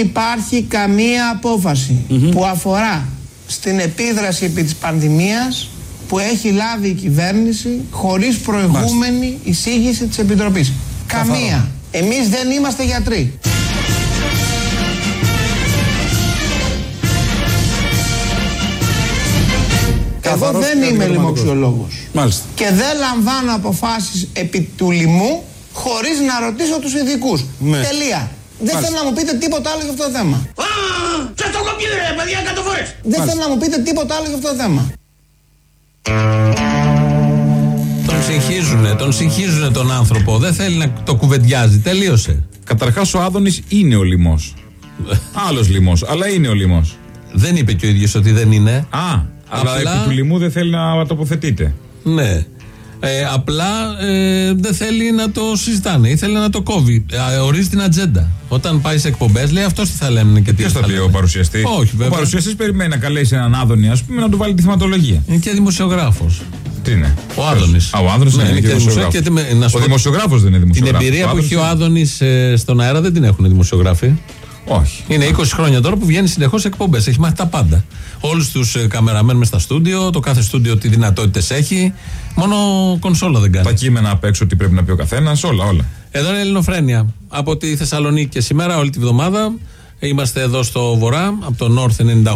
Δεν υπάρχει καμία απόφαση που αφορά στην επίδραση επί της πανδημίας που έχει λάβει η κυβέρνηση χωρίς προηγούμενη εισήγηση της Επιτροπής. Καμία. Εμείς δεν είμαστε γιατροί. Εγώ δεν είμαι λοιμοξιολόγος. Μάλιστα. Και δεν λαμβάνω αποφάσεις επί του λοιμού χωρίς να ρωτήσω τους ειδικούς. Ναι. Τελεία. Δεν θέλω να μου πείτε τίποτα άλλο για αυτό το θέμα. Σας το έχω πει ρε παιδιά εκατό φορές. Δεν θέλω να μου πείτε τίποτα άλλο για αυτό το θέμα. Τον συγχύζουνε, τον συγχύζουνε τον άνθρωπο. Δεν θέλει να το κουβεντιάζει. Τελείωσε. Καταρχάς ο Άδωνης είναι ο λοιμός. Άλλος λοιμός, αλλά είναι ο λοιμός. Δεν είπε και ο ίδιος ότι δεν είναι. Α, αλλά Απλά- επί του λοιμού δεν θέλει να τοποθετείτε. Ναι. Ε, απλά ε, δεν θέλει να το συζητάνε. Ήθελε να το κόβει. Ε, ορίζει την ατζέντα. Όταν πάει σε εκπομπές, λέει αυτός τι θα λένε και τι Ποιος δεν θα πει λένε. ο παρουσιαστής; Όχι, Ο βέβαια. παρουσιαστής περιμένει να καλέσει έναν Άδωνη, ας πούμε, να του βάλει τη θεματολογία. Είναι και δημοσιογράφος. Τι είναι; Ο Άδωνης. Α, ο Άδωνης είναι, και δημοσιογράφος. Ο δημοσιογράφος δεν είναι Την δημοσιογράφος. εμπειρία Ο που Άδωνης έχει ο είναι- Άδωνης στον αέρα δεν την έχουν οι δημοσιογράφοι. Όχι. Είναι 20 χρόνια τώρα που βγαίνει συνεχώς εκπομπές. Έχει μάθει τα πάντα. Όλους τους καμεραμέν μες στα στούντιο, το κάθε στούντιο τι δυνατότητες έχει. Μόνο κονσόλα δεν κάνει. Τα κείμενα απ' έξω τι πρέπει να πει ο καθένας, όλα, όλα. Εδώ είναι η Ελληνοφρένεια. Από τη Θεσσαλονίκη και σήμερα, όλη τη βδομάδα. Είμαστε εδώ στο Βορρά, από το North 98,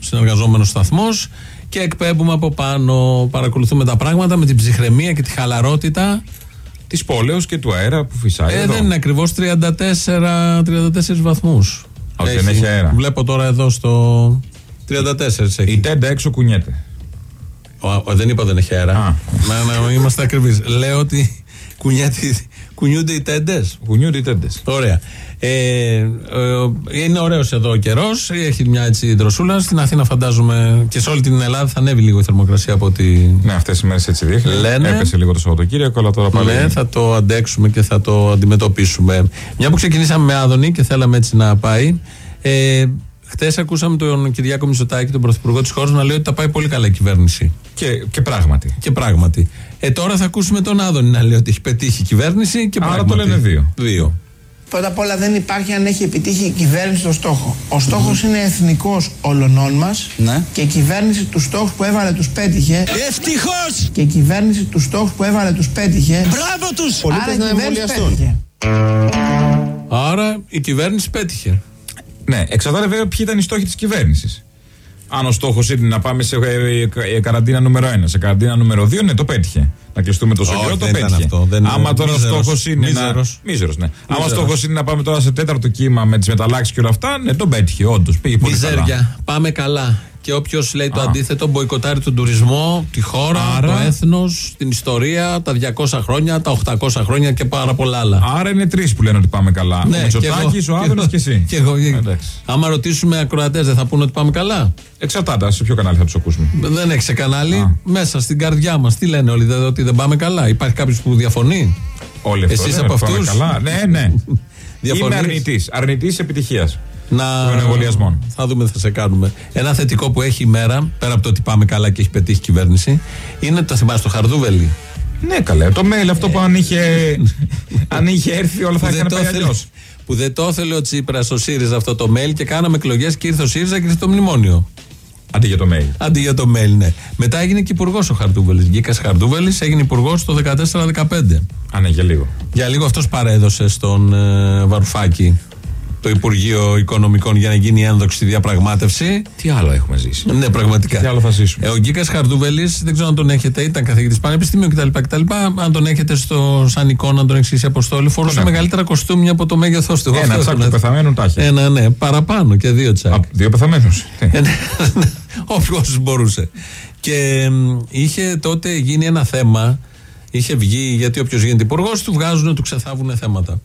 συνεργαζόμενος σταθμός. Και εκπέμπουμε από πάνω. Παρακολουθούμε τα πράγματα με την ψυχραιμία και τη χαλαρότητα. Της πόλεως και του αέρα που φυσάει. Ε, εδώ. δεν είναι ακριβώς 34, 34 βαθμούς. Όχι, δεν έχει αέρα. Βλέπω τώρα εδώ στο 34 έχει. Η τέντα έξω κουνιέται. Ο, ο, δεν είπα δεν έχει αέρα. Α. Να, να είμαστε ακριβείς. Λέω ότι κουνιέται, κουνιούνται οι τέντες; Κουνιούνται οι τέντες. Ωραία. Ε, ε, είναι ωραίος εδώ ο καιρός. Έχει μια έτσι δροσούλα. Στην Αθήνα, φαντάζομαι και σε όλη την Ελλάδα θα ανέβει λίγο η θερμοκρασία από ότι. Ναι, αυτές οι μέρες έτσι δείχνει. Λένε. Έπεσε λίγο το Σαββατοκύριακο, αλλά τώρα πάλι. Ναι, θα το αντέξουμε και θα το αντιμετωπίσουμε. Μια που ξεκινήσαμε με Άδωνη και θέλαμε έτσι να πάει. Ε, Χθες ακούσαμε τον Κυριάκο Μητσοτάκη, τον Πρωθυπουργό της χώρας, να λέει ότι τα πάει πολύ καλά η κυβέρνηση. Και, και πράγματι. Και πράγματι. Ε, τώρα θα ακούσουμε τον Άδωνη να λέει ότι έχει πετύχει η κυβέρνηση και Άρα πράγματι. το λένε δύο. Δύο. Πρώτα απ' όλα δεν υπάρχει αν έχει επιτύχει η κυβέρνηση το στόχο. Ο στόχος είναι εθνικός όλων μας Ναι. και η κυβέρνηση τους στόχους που έβαλε τους πέτυχε Ευτυχώς! και η κυβέρνηση τους στόχους που έβαλε τους πέτυχε Μπράβο τους! άρα η κυβέρνηση πέτυχε. Άρα η κυβέρνηση πέτυχε. Ναι, εξαρτάται βέβαια ποιοι ήταν οι στόχοι της κυβέρνησης. Αν ο στόχος είναι να πάμε σε ε, ε, καραντίνα νούμερο 1, σε καραντίνα νούμερο 2, ναι, το πέτυχε. Να κλειστούμε τόσο Όχι, καιρό, το δεν ήταν πέτυχε. αυτό. Δεν- Άμα τώρα ο μίζερος. στόχος είναι. Μίζερος. Να... Μίζερος, ναι. Άμα ο Μίζερος. στόχος είναι να πάμε τώρα σε τέταρτο κύμα με τις μεταλλάξεις και όλα αυτά, ναι, το πέτυχε, όντως. Πήγε πολύ καλά. Μιζέρια. Πάμε καλά. Και όποιος λέει το Α. αντίθετο, μποϊκοτάρει τον τουρισμό, τη χώρα, Άρα- το έθνος, την ιστορία, τα 200 χρόνια, τα 800 χρόνια και πάρα πολλά άλλα. Άρα είναι τρεις που λένε ότι πάμε καλά. Ναι, ο Μητσοτάκης, και ο εγώ- Άδωνης και εσύ. Και εγώ. Εντάξει. Άμα ρωτήσουμε ακροατές, δεν θα πούνε ότι πάμε καλά; Εξαρτάται, σε ποιο κανάλι θα τους ακούσουμε. Δεν έχει σε κανάλι. Α. Μέσα στην καρδιά μας. Τι λένε όλοι, δε- ότι δεν πάμε καλά; Υπάρχει κάποιος που διαφωνεί; Όλοι αυτό. Εσείς ναι, από πάμε αυτούς; Καλά. Ναι, ναι. Είμαι Διαφωνείς; αρνητής. Αρνητής επιτυχίας. Να... Των εμβολιασμών. Θα δούμε, θα σε κάνουμε. Ένα θετικό που έχει η μέρα, πέρα από το ότι πάμε καλά και έχει πετύχει η κυβέρνηση, είναι το θυμάσαι το Χαρδούβελι. Ναι, καλέ. Το mail αυτό που αν είχε, αν είχε έρθει όλα θα που, δεν έκανε το πάει ήθελε, αλλιώς. που δεν το ήθελε ο Τσίπρας ο ΣΥΡΙΖΑ αυτό το mail και κάναμε εκλογές και ήρθε ο ΣΥΡΙΖΑ και ήρθε το μνημόνιο. Αντί για το mail. Αντί για το mail, ναι. Μετά έγινε και υπουργός ο Χαρτούβελη. Γκίκα Χαρτούβελη έγινε υπουργός το 14-15. Α, ναι, για λίγο. Για λίγο αυτός παρέδωσε στον ε, Βαρουφάκη το Υπουργείο Οικονομικών για να γίνει η ένδοξη διαπραγμάτευση. Τι άλλο έχουμε ζήσει; Ναι, πραγματικά. Τι άλλο θα ζήσουμε; Ε, ο Γκίκας Χαρδούβελη, δεν ξέρω αν τον έχετε, ήταν καθηγητής πανεπιστημίου κτλ, κτλ. Αν τον έχετε στο σαν εικόνα, αν τον έχεις σε αποστόλη, φορούσε έχω. μεγαλύτερα κοστούμια από το μέγεθός του. Εγώ Ένα αυτό τσάκ τον του έθεσα. πεθαμένου τα έχει. Ένα, ναι, παραπάνω και δύο τσάκ. Α, Δύο πεθαμένους. Ε, ναι, Όποιος μπορούσε. Και μ, είχε τότε γίνει ένα θέμα. Είχε βγει, γιατί όποιος γίνεται υπουργός, του βγάζουν, του ξεθάβουν θέματα.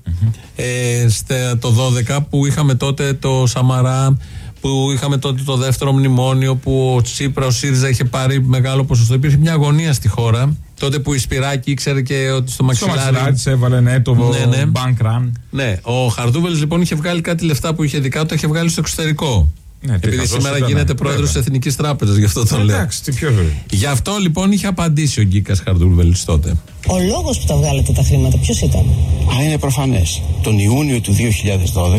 Ε, στε- το 12 που είχαμε τότε το Σαμαρά, που είχαμε τότε το δεύτερο μνημόνιο, που ο Τσίπρα, ο ΣΥΡΙΖΑ είχε πάρει μεγάλο ποσοστό. Υπήρχε μια αγωνία στη χώρα. Τότε που η Σπυράκη ήξερε και ότι στο Στο μαξιλάρι. μαξιλάρι της έβαλε ναι, το Ναι, ναι. bank run. Ναι, ο Χαρδούβελ λοιπόν είχε βγάλει κάτι λεφτά που είχε δικά του, τα είχε βγάλει στο εξωτερικό. Ναι, τι Επειδή χαζός σήμερα ήταν, γίνεται ναι, πρόεδρος της βέβαια. Εθνικής Τράπεζας, γι' αυτό το λέω. Εντάξει, τι πιο βέβαια. Γι' αυτό λοιπόν είχε απαντήσει ο Γκίκας Χαρδούλβελης τότε. Ο λόγος που τα βγάλετε τα χρήματα ποιος ήταν; Α, είναι προφανές. Τον Ιούνιο του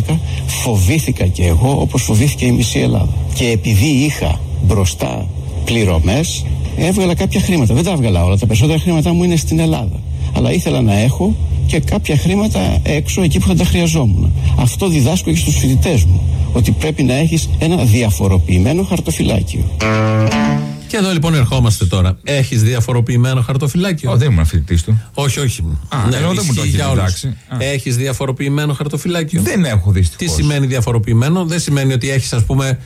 2012 φοβήθηκα και εγώ όπως φοβήθηκε η μισή Ελλάδα. Και επειδή είχα μπροστά πληρωμές, έβγαλα κάποια χρήματα. Δεν τα έβγαλα όλα. Τα περισσότερα χρήματά μου είναι στην Ελλάδα. Αλλά ήθελα να έχω και κάποια χρήματα έξω εκεί που θα τα χρειαζόμουν. Αυτό διδάσκω και στους φοιτητές μου. Ότι πρέπει να έχεις ένα διαφοροποιημένο χαρτοφυλάκιο. Και εδώ λοιπόν ερχόμαστε τώρα. Έχεις διαφοροποιημένο χαρτοφυλάκιο; Ω, δεν ήμουν φοιτητή του. Όχι, όχι. Α, ενώ δεν μου το έχει διδάξει. Α. Έχεις διαφοροποιημένο χαρτοφυλάκιο; Δεν έχω Τι δυστυχώ. σημαίνει διαφοροποιημένο, δεν σημαίνει ότι έχεις, ας πούμε,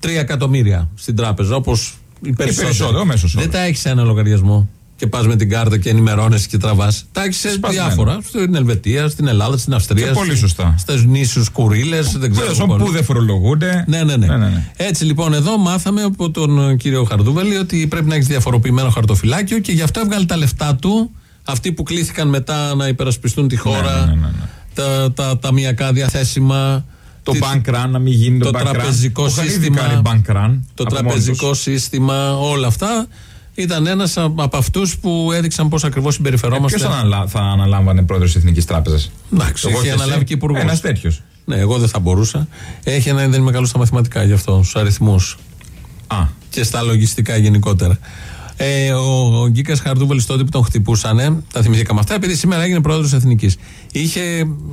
3 εκατομμύρια στην τράπεζα, όπως οι περισσότεροι. περισσότερο, ο μέσος Δεν όρος. τα έχεις σε ένα λογαριασμό και πας με την κάρτα και ενημερώνεσαι και τραβάς. Τα έχεις σε Σπασμένο. διάφορα. Στην Ελβετία, στην Ελλάδα, στην Αυστρία. Και πολύ σωστά. Στις νήσους Κουρίλες, δεν ξέρω. Τέλο πού. που δεν φορολογούνται. Ναι, ναι, ναι, ναι, ναι. Έτσι λοιπόν, εδώ μάθαμε από τον ε, κύριο Χαρδούβελη ότι πρέπει να έχεις διαφοροποιημένο χαρτοφυλάκιο και γι' αυτό έβγαλε τα λεφτά του. Αυτοί που κλήθηκαν μετά να υπερασπιστούν τη χώρα, ναι, ναι, ναι, ναι. τα, τα ταμιακά διαθέσιμα. Το τη- bank run, να μην γίνει το, το bank run. τραπεζικό Που είχαν ήδη σύστημα. κάνει bank run το από μόνοι τραπεζικό τους. σύστημα, όλα αυτά. Ήταν ένας από αυτούς που έδειξαν πώς ακριβώς Ε, συμπεριφερόμαστε. Ποιος θα, αναλα... θα αναλάμβανε πρόεδρος της Εθνικής Τράπεζας; Εντάξει, είχε αναλάβει και υπουργός. Ένας τέτοιος. Ναι, εγώ δεν θα μπορούσα. Έχει ένα, δεν είμαι καλός στα μαθηματικά γι' αυτό, στους αριθμούς. Α, και στα λογιστικά γενικότερα. Ε, ο ο Γκίκας Χαρδούβελη τότε που τον χτυπούσανε, τα θυμηθήκαμε αυτά, επειδή σήμερα έγινε πρόεδρος Εθνικής. Είχε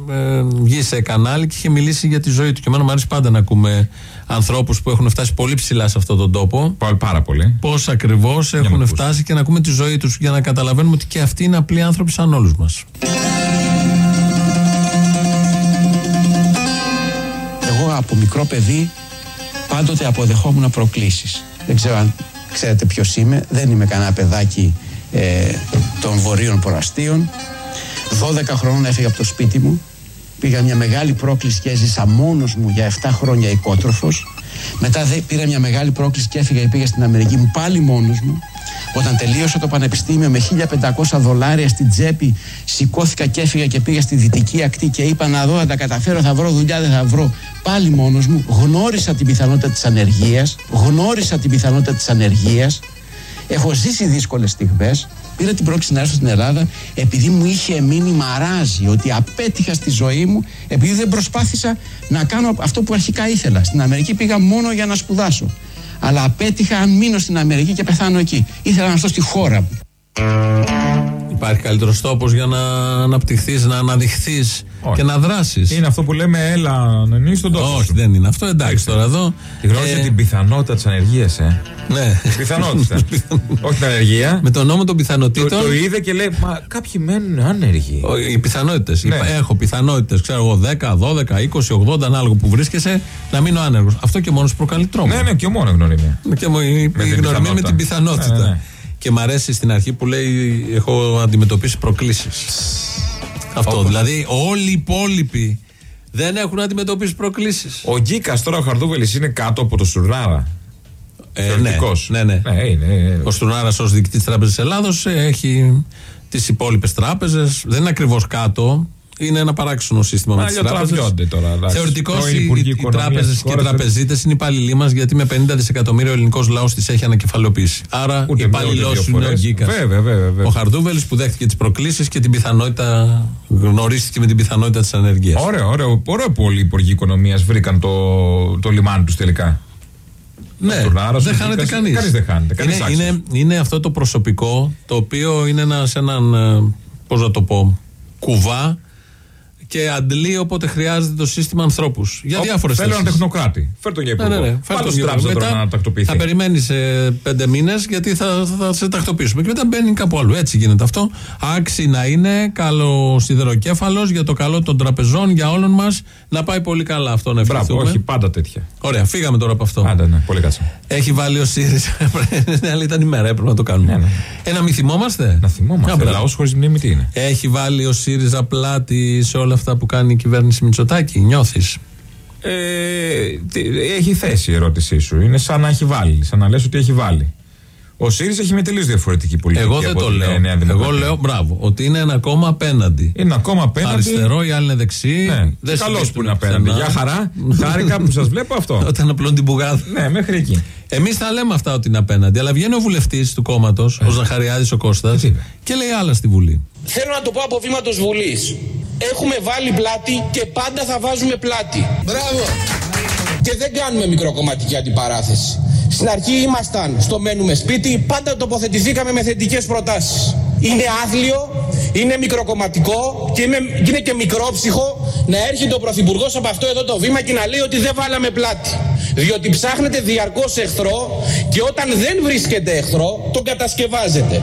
ε, βγει σε κανάλι και είχε μιλήσει για τη ζωή του. Και εμένα μου αρέσει πάντα να ακούμε ανθρώπους που έχουν φτάσει πολύ ψηλά σε αυτόν τον τόπο. πάλι πάρα πολύ. Πώς ακριβώς να έχουν ακούσω. φτάσει και να ακούμε τη ζωή τους για να καταλαβαίνουμε ότι και αυτοί είναι απλοί άνθρωποι σαν όλους μας. Εγώ από μικρό παιδί πάντοτε αποδεχόμουν προκλήσεις. Δεν ξέρω αν ξέρετε ποιος είμαι. Δεν είμαι κανένα παιδάκι ε, των βορείων προαστίων. 12 χρόνων έφυγα από το σπίτι μου. Πήγα μια μεγάλη πρόκληση και έζησα μόνος μου για 7 χρόνια οικότροφος. Μετά δε, πήρα μια μεγάλη πρόκληση και έφυγα και πήγα στην Αμερική μου πάλι μόνος μου. Όταν τελείωσα το πανεπιστήμιο με 1500 δολάρια στην τσέπη, σηκώθηκα και έφυγα και πήγα στη δυτική ακτή και είπα να δω αν τα καταφέρω, θα βρω δουλειά, δεν θα βρω. Πάλι μόνος μου, γνώρισα την πιθανότητα της ανεργίας, γνώρισα την πιθανότητα της ανεργίας, έχω ζήσει δύσκολες στιγμές, πήρα την πρόκληση να έρθω στην Ελλάδα επειδή μου είχε μείνει μαράζι ότι απέτυχα στη ζωή μου επειδή δεν προσπάθησα να κάνω αυτό που αρχικά ήθελα. Στην Αμερική πήγα μόνο για να σπουδάσω. Αλλά απέτυχα αν μείνω στην Αμερική και πεθάνω εκεί. Ήθελα να έρθω στη χώρα μου. Υπάρχει καλύτερος τόπος για να αναπτυχθείς, να αναδειχθείς Όχι. και να δράσεις. Είναι αυτό που λέμε, έλα να είναι στον τόπο. Όχι, σου. δεν είναι αυτό. Εντάξει τώρα εδώ. Τη γνώρισε ε, την πιθανότητα της ανεργίας, ε. Ναι. Πιθανότητα. Όχι την ανεργία. Με τον νόμο των Το, πιθανότητων. το είδε και λέει, Μα κάποιοι μένουν άνεργοι. ο- Οι πιθανότητες. Ναι. Έχω πιθανότητες, ξέρω εγώ, 10, 12, 20, 80, ανάλογα που βρίσκεσαι, να μείνω άνεργος. Αυτό και μόνος σου προκαλεί τρόμο. Ναι, ναι, και μόνος γνωριμία. Και μου- η Με η την γνωριμία με πιθανότητα. την πιθανότητα. Ναι, ναι, ναι. Και μ' αρέσει στην αρχή που λέει: Έχω αντιμετωπίσει προκλήσεις. Αυτό. Δηλαδή, όλοι οι υπόλοιποι δεν έχουν αντιμετωπίσει προκλήσεις. Ο Γκίκας τώρα ο Χαρδούβελης είναι κάτω από το Σουρνάρα. Ε, ναι, Θεωρητικός. ναι, ναι. Ναι, είναι. Ο Στουρνάρα ως διοικητής Τράπεζας Ελλάδος έχει τις υπόλοιπες τράπεζες. Δεν είναι ακριβώς κάτω. Είναι ένα παράξενο σύστημα με τις Αλλιώς τράπεζες. τραβιόνται τώρα, εντάξει. Θεωρητικώ Πρώην οι, Υπουργοί οι Οικονομίας τράπεζες της και οι χώρας τραπεζίτες είναι υπάλληλοι μας γιατί με 50 δισεκατομμύρια ο ελληνικός λαός τις έχει ανακεφαλαιοποιήσει. Άρα Ούτε υπάλληλό μία, ούτε σου δύο είναι ο φορές. Γκίκα. Βέβαια, βέβαια, βέβαια. Ο Χαρδούβελης που δέχτηκε τις προκλήσεις και την πιθανότητα. γνωρίστηκε με την πιθανότητα της ανεργίας. Ωραίο, ωραίο, ωραίο που όλοι οι υπουργοί οικονομίας βρήκαν το, το λιμάνι τους τελικά. Ναι, Ο Στουρνάρας, δεν ο χάνεται Γκίκας, κανείς. κανείς δεν χάνεται, κανείς Είναι, άξιος. είναι, είναι αυτό το προσωπικό το οποίο είναι ένας, σε έναν. ε, Πώς να το πω. Κουβά και αντλεί όποτε χρειάζεται το σύστημα ανθρώπους. Για Ω, διάφορες Θέλω έναν τεχνοκράτη. Φέρ τον για Ναι, υπουργό. ναι, ναι. Φέρ Βάλω τον στην γύρω. τράπεζα τώρα Μετά να τακτοποιηθεί. Θα περιμένει ε, πέντε μήνες γιατί θα, θα σε τακτοποιήσουμε. Και μετά μπαίνει κάπου αλλού. Έτσι γίνεται αυτό. Άξι να είναι, καλό σιδεροκέφαλος για το καλό των τραπεζών, για όλων μας. Να πάει πολύ καλά αυτό να Μπράβο, ευχηθούμε. όχι πάντα τέτοια. Ωραία, φύγαμε τώρα από αυτό. Άντε, ναι, πολύ κάτσα. Έχει βάλει ο ΣΥΡΙΖΑ. Ναι, αλλά ήταν ημέρα, έπρεπε να το κάνουμε. Ναι, ναι. Ε, να μην θυμόμαστε; Να θυμόμαστε. Α, μπράβο. Λαός χωρίς μνήμη τι είναι. Έχει βάλει ο ΣΥΡΙΖΑ πλάτη σε όλα αυτά που κάνει η κυβέρνηση Μητσοτάκη. Νιώθεις; Ε, τι- έχει θέση η ερώτησή σου. Είναι σαν να έχει βάλει. Σαν να λες ότι έχει βάλει. Ο ΣΥΡΙΖΑ έχει μια τελείω διαφορετική πολιτική. Εγώ δεν από το την, λέω. ε, Νέα Εγώ Δημοκρατία. λέω μπράβο. Ότι είναι ένα κόμμα απέναντι. Είναι ακόμα απέναντι. Αριστερό, οι άλλοι είναι δεξί. Ναι. Δεν Καλώ που συμπίπτουν είναι απέναντι. πουθενά. Για χαρά. Χάρηκα που σας βλέπω αυτό. Όταν απλώνει την πουγάδα. ναι, μέχρι εκεί. Εμείς θα λέμε αυτά ότι είναι απέναντι. Αλλά βγαίνει ο βουλευτής του κόμματος, ο Ζαχαριάδης ο Κώστας, τι είπε; και λέει άλλα στη Βουλή. Θέλω να το πω από βήματος Βουλής. Έχουμε βάλει πλάτη και πάντα θα βάζουμε πλάτη. Μπράβο! Και δεν κάνουμε μικροκομματική αντιπαράθεση. Στην αρχή ήμασταν στο μένουμε σπίτι, πάντα τοποθετηθήκαμε με θετικές προτάσεις. Είναι άθλιο, είναι μικροκομματικό και είναι, και είναι και μικρόψυχο να έρχεται ο Πρωθυπουργός από αυτό εδώ το βήμα και να λέει ότι δεν βάλαμε πλάτη. Διότι ψάχνετε διαρκώς εχθρό και όταν δεν βρίσκεται εχθρό, τον κατασκευάζετε.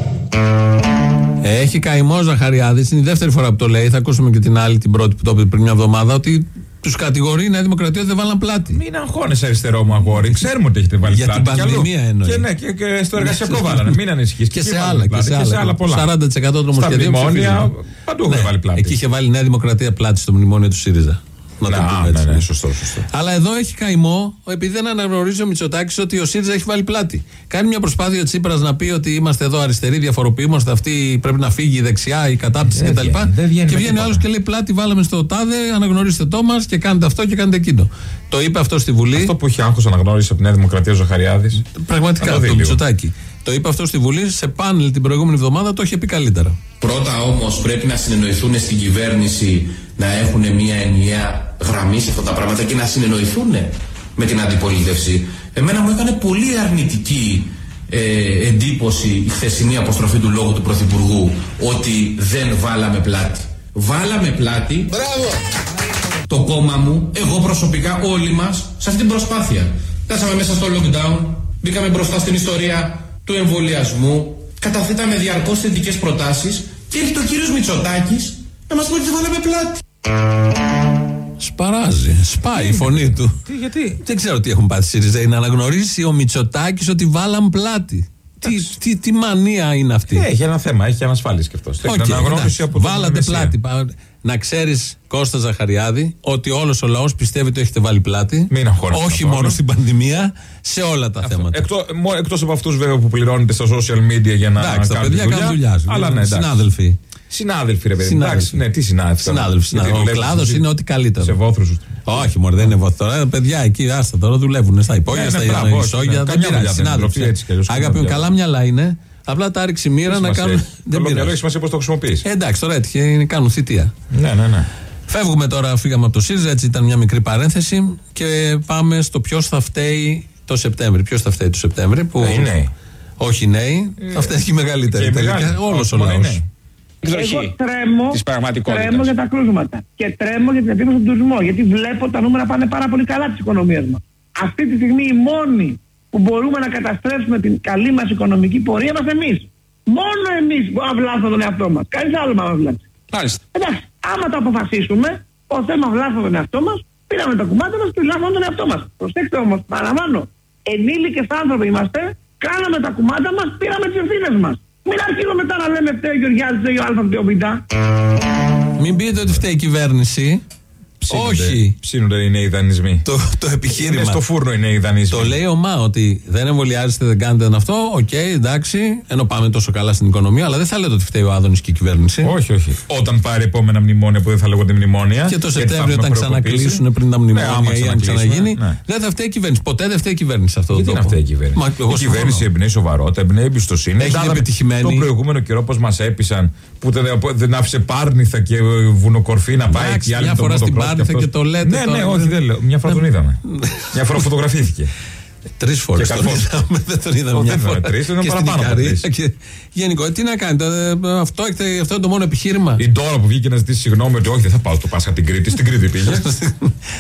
Έχει καημό Ζαχαριάδη, είναι η δεύτερη φορά που το λέει. Θα ακούσουμε και την άλλη, την πρώτη που το είπε πριν μια εβδομάδα, ότι τους κατηγορεί η Νέα Δημοκρατία ότι δεν βάλαν πλάτη. Μην αγχώνεσαι αριστερό μου αγόρι. Ξέρουμε ότι έχετε βάλει Για την πλάτη. κι αλλού. πανδημία εννοεί. Και ναι, και, και στο εργασιακό βάλανε. Μην ανησυχείς. Και σε άλλα, και σε άλλα. πολλά. 40% των Στα νομοσχεδίων μνημόνια ψηφίζουν. παντού έχουν βάλει πλάτη. Εκεί είχε βάλει η Νέα Δημοκρατία πλάτη στο μνημόνιο του ΣΥΡΙΖΑ. Να το Ναι, πούμε α, έτσι. ναι, ναι, σωστό, σωστό. Αλλά εδώ έχει καημό, επειδή δεν αναγνωρίζει ο Μητσοτάκης ότι ο ΣΥΡΙΖΑ έχει βάλει πλάτη. Κάνει μια προσπάθεια ο Τσίπρας να πει ότι είμαστε εδώ αριστεροί, διαφοροποιούμαστε, αυτή πρέπει να φύγει η δεξιά, η κατάπτυση Δεν κτλ. βγαίνει, δεν βγαίνει Και με βγαίνει ο τίποτα. άλλος και λέει πλάτη, βάλαμε στο τάδε, αναγνωρίστε το μας και κάνετε αυτό και κάνετε εκείνο. Το είπε αυτό στη Βουλή. Αυτό που έχει άγχος αναγνώριση από τη Νέα Δημοκρατία ο Ζαχαριάδης. Πραγματικά Να το το, δει το λίγο. Μητσοτάκη. Το είπε αυτό στη Βουλή σε πάνελ την προηγούμενη εβδομάδα, το είχε πει καλύτερα. Πρώτα όμως πρέπει να συνεννοηθούν στην κυβέρνηση να έχουν μια ενιαία γραμμή σε αυτά τα πράγματα και να συνεννοηθούν με την αντιπολίτευση. Εμένα μου έκανε πολύ αρνητική ε, εντύπωση η χθεσινή αποστροφή του λόγου του Πρωθυπουργού ότι δεν βάλαμε πλάτη. Βάλαμε πλάτη. Μπράβο! Το κόμμα μου, εγώ προσωπικά, όλοι μας, σε αυτή την προσπάθεια. Κάτσαμε μέσα στο lockdown, μπήκαμε μπροστά στην ιστορία του εμβολιασμού, καταθέταμε διαρκώς θετικές προτάσεις και έρχεται ο κύριος Μητσοτάκης να μας πει ότι δεν βάλαμε πλάτη. Σπαράζει, σπάει η φωνή του. Τι, γιατί; Δεν ξέρω τι έχουν πάθει ΣΥΡΙΖΑ. Να αναγνωρίσει ο Μητσοτάκης ότι βάλαν πλάτη. Τι, τι, τι μανία είναι αυτή; Έχει ένα θέμα, έχει ανασφάλεια και αυτό. Οκ, Έχει αναγνώριση εντάξει. από την Βάλατε Μεσσία. πλάτη. Πα- Να ξέρεις, Κώστα Ζαχαριάδη, ότι όλος ο λαός πιστεύει ότι έχετε βάλει πλάτη. Μην αγχώνεσαι Όχι καθόλου. μόνο στην πανδημία, σε όλα τα θέματα. Εκτό εκτός από αυτούς βέβαια που πληρώνετε στα social media για να Εντάξει, τα κάνουν παιδιά τη κάνουν δουλειά. σου. Αλλά ναι, εντάξει. Συνάδελφοι. Συνάδελφοι, ρε παιδί. μου. Συνάδελφοι. Εντάξει, ναι, τι συνάδελφοι. τώρα. Συνάδελφοι. Γιατί συνάδελφοι. Ο δουλεύουν κλάδος σε- είναι ό,τι καλύτερο. Σε βόθρους. Όχι, μόνο δεν είναι βόθρο. Τώρα παιδιά εκεί, άστα τώρα δουλεύουν στα υπόγεια, Ναι, στα ναι, μπράβο, όχι, ισόγεια. ναι. Δεν Καμιά δουλειά πειράζει. δεν Συνάδελφοι. είναι, έτσι κι αλλιώς, καμιά Αγαπητοί μου, δουλειά. καλά μυαλά είναι. Απλά τα ρίξεις μοίρα να κάνουν. Δεν Δεν μυαλό πειράζει. έχει σημασία πώς το χρησιμοποιείς. Ε, Εντάξει, τώρα έτυχε, είναι- κάνουν θητεία. Ναι, ναι, ναι. Φεύγουμε τώρα, φύγαμε από το ΣΥΡΙΖΑ, έτσι ήταν μια μικρή παρένθεση και πάμε στο ποιος θα φταίει το Σεπτέμβρη. Ποιος θα φταίει το Σεπτέμβρη. Που... Ε, οι νέοι. Όχι οι νέοι, θα φταίει και οι μεγαλύτεροι. Και οι τελικά. μεγάλοι. Όλος Όχι, ο μόνο οι λαό. Νέοι. Εγώ τρέμω, της πραγματικότητας. τρέμω για τα κρούσματα και τρέμω για την επίπτωση του τουρισμού. Γιατί βλέπω τα νούμερα πάνε πάρα πολύ καλά της οικονομίας μας. Αυτή τη στιγμή οι μόνοι που μπορούμε να καταστρέψουμε την καλή μας οικονομική πορεία είμαστε εμείς. Μόνο εμείς μπορούμε να βλάψουμε τον εαυτό μας. Κανείς άλλο μας να βλάψει. Μάλιστα. Εντάξει, άμα το αποφασίσουμε, ο θέμα βλάφουμε τον εαυτό μας, πήραμε τα κουμάντα μας και βλάφουμε τον εαυτό μας. Προσέξτε όμως, παραλαμβάνω, ενήλικες άνθρωποι είμαστε, κάναμε τα κουμάντα μας, πήραμε τις ευθύνες μας. Μην αρχίζουμε μετά να λέμε φταίει ο Γεωργιάδης, φταίει ο Α, φταίει ο Β. Μην πείτε ότι φταίει η κυβέρνηση. Ψήνονται- Όχι. Ψήνονται οι νέοι δανεισμοί. Το, το επιχείρημα. Είναι στο φούρνο οι νέοι δανεισμοί. Το λέει ο ΜΑ ότι δεν εμβολιάζεστε, δεν κάνετε αυτό. Οκ, εντάξει, ενώ πάμε τόσο καλά στην οικονομία, αλλά δεν θα λέτε ότι φταίει ο Άδωνης και η κυβέρνηση. Όχι, όχι. Όταν πάρει επόμενα μνημόνια που δεν θα λέγονται μνημόνια. Και το γιατί θα Σεπτέμβριο, έχουμε όταν χρεοκοπήσει. ξανακλείσουν πριν τα Ναι, μνημόνια άμα ή αν ξανακλείσουμε, ξαναγίνει, ναι. δεν θα φταίει η κυβέρνηση. Ποτέ δεν φταίει η κυβέρνηση σε αυτό Γιατί το να τόπο. φταίει η κυβέρνηση; Μα, εγώ η κυβέρνηση συμφωνώ. εμπνέει σοβαρότητα, εμπνέει εμπιστοσύνη. Έχεις Είδαμε επιτυχημένη. Το προηγούμενο καιρό πώς μας έπεισαν που δεν, δεν άφησε πάρνηθα και Εντάξει, βουνοκορφή να πάει εκεί. μια φορά στην Πάρνηθα και το λέτε Ναι, τώρα, ναι, όχι, δεν- δεν λέω. Μια φορά τον είδαμε. Μια φορά φωτογραφήθηκε. Τρεις φορές Και τον καλώς. είδαμε. Δεν τον είδαμε Όχι, μια δεν φορά. ήταν τρεις, ήταν Και στην παραπάνω από Ικαρία. τρεις. Και Γενικό, τι να κάνετε. ε, Αυτό, έχετε- αυτό είναι το μόνο επιχείρημα. Η τώρα που βγήκε να ζητήσει συγγνώμη ότι όχι, δεν θα πάω στο Πάσχα την Κρήτη. Στην Κρήτη πήγε.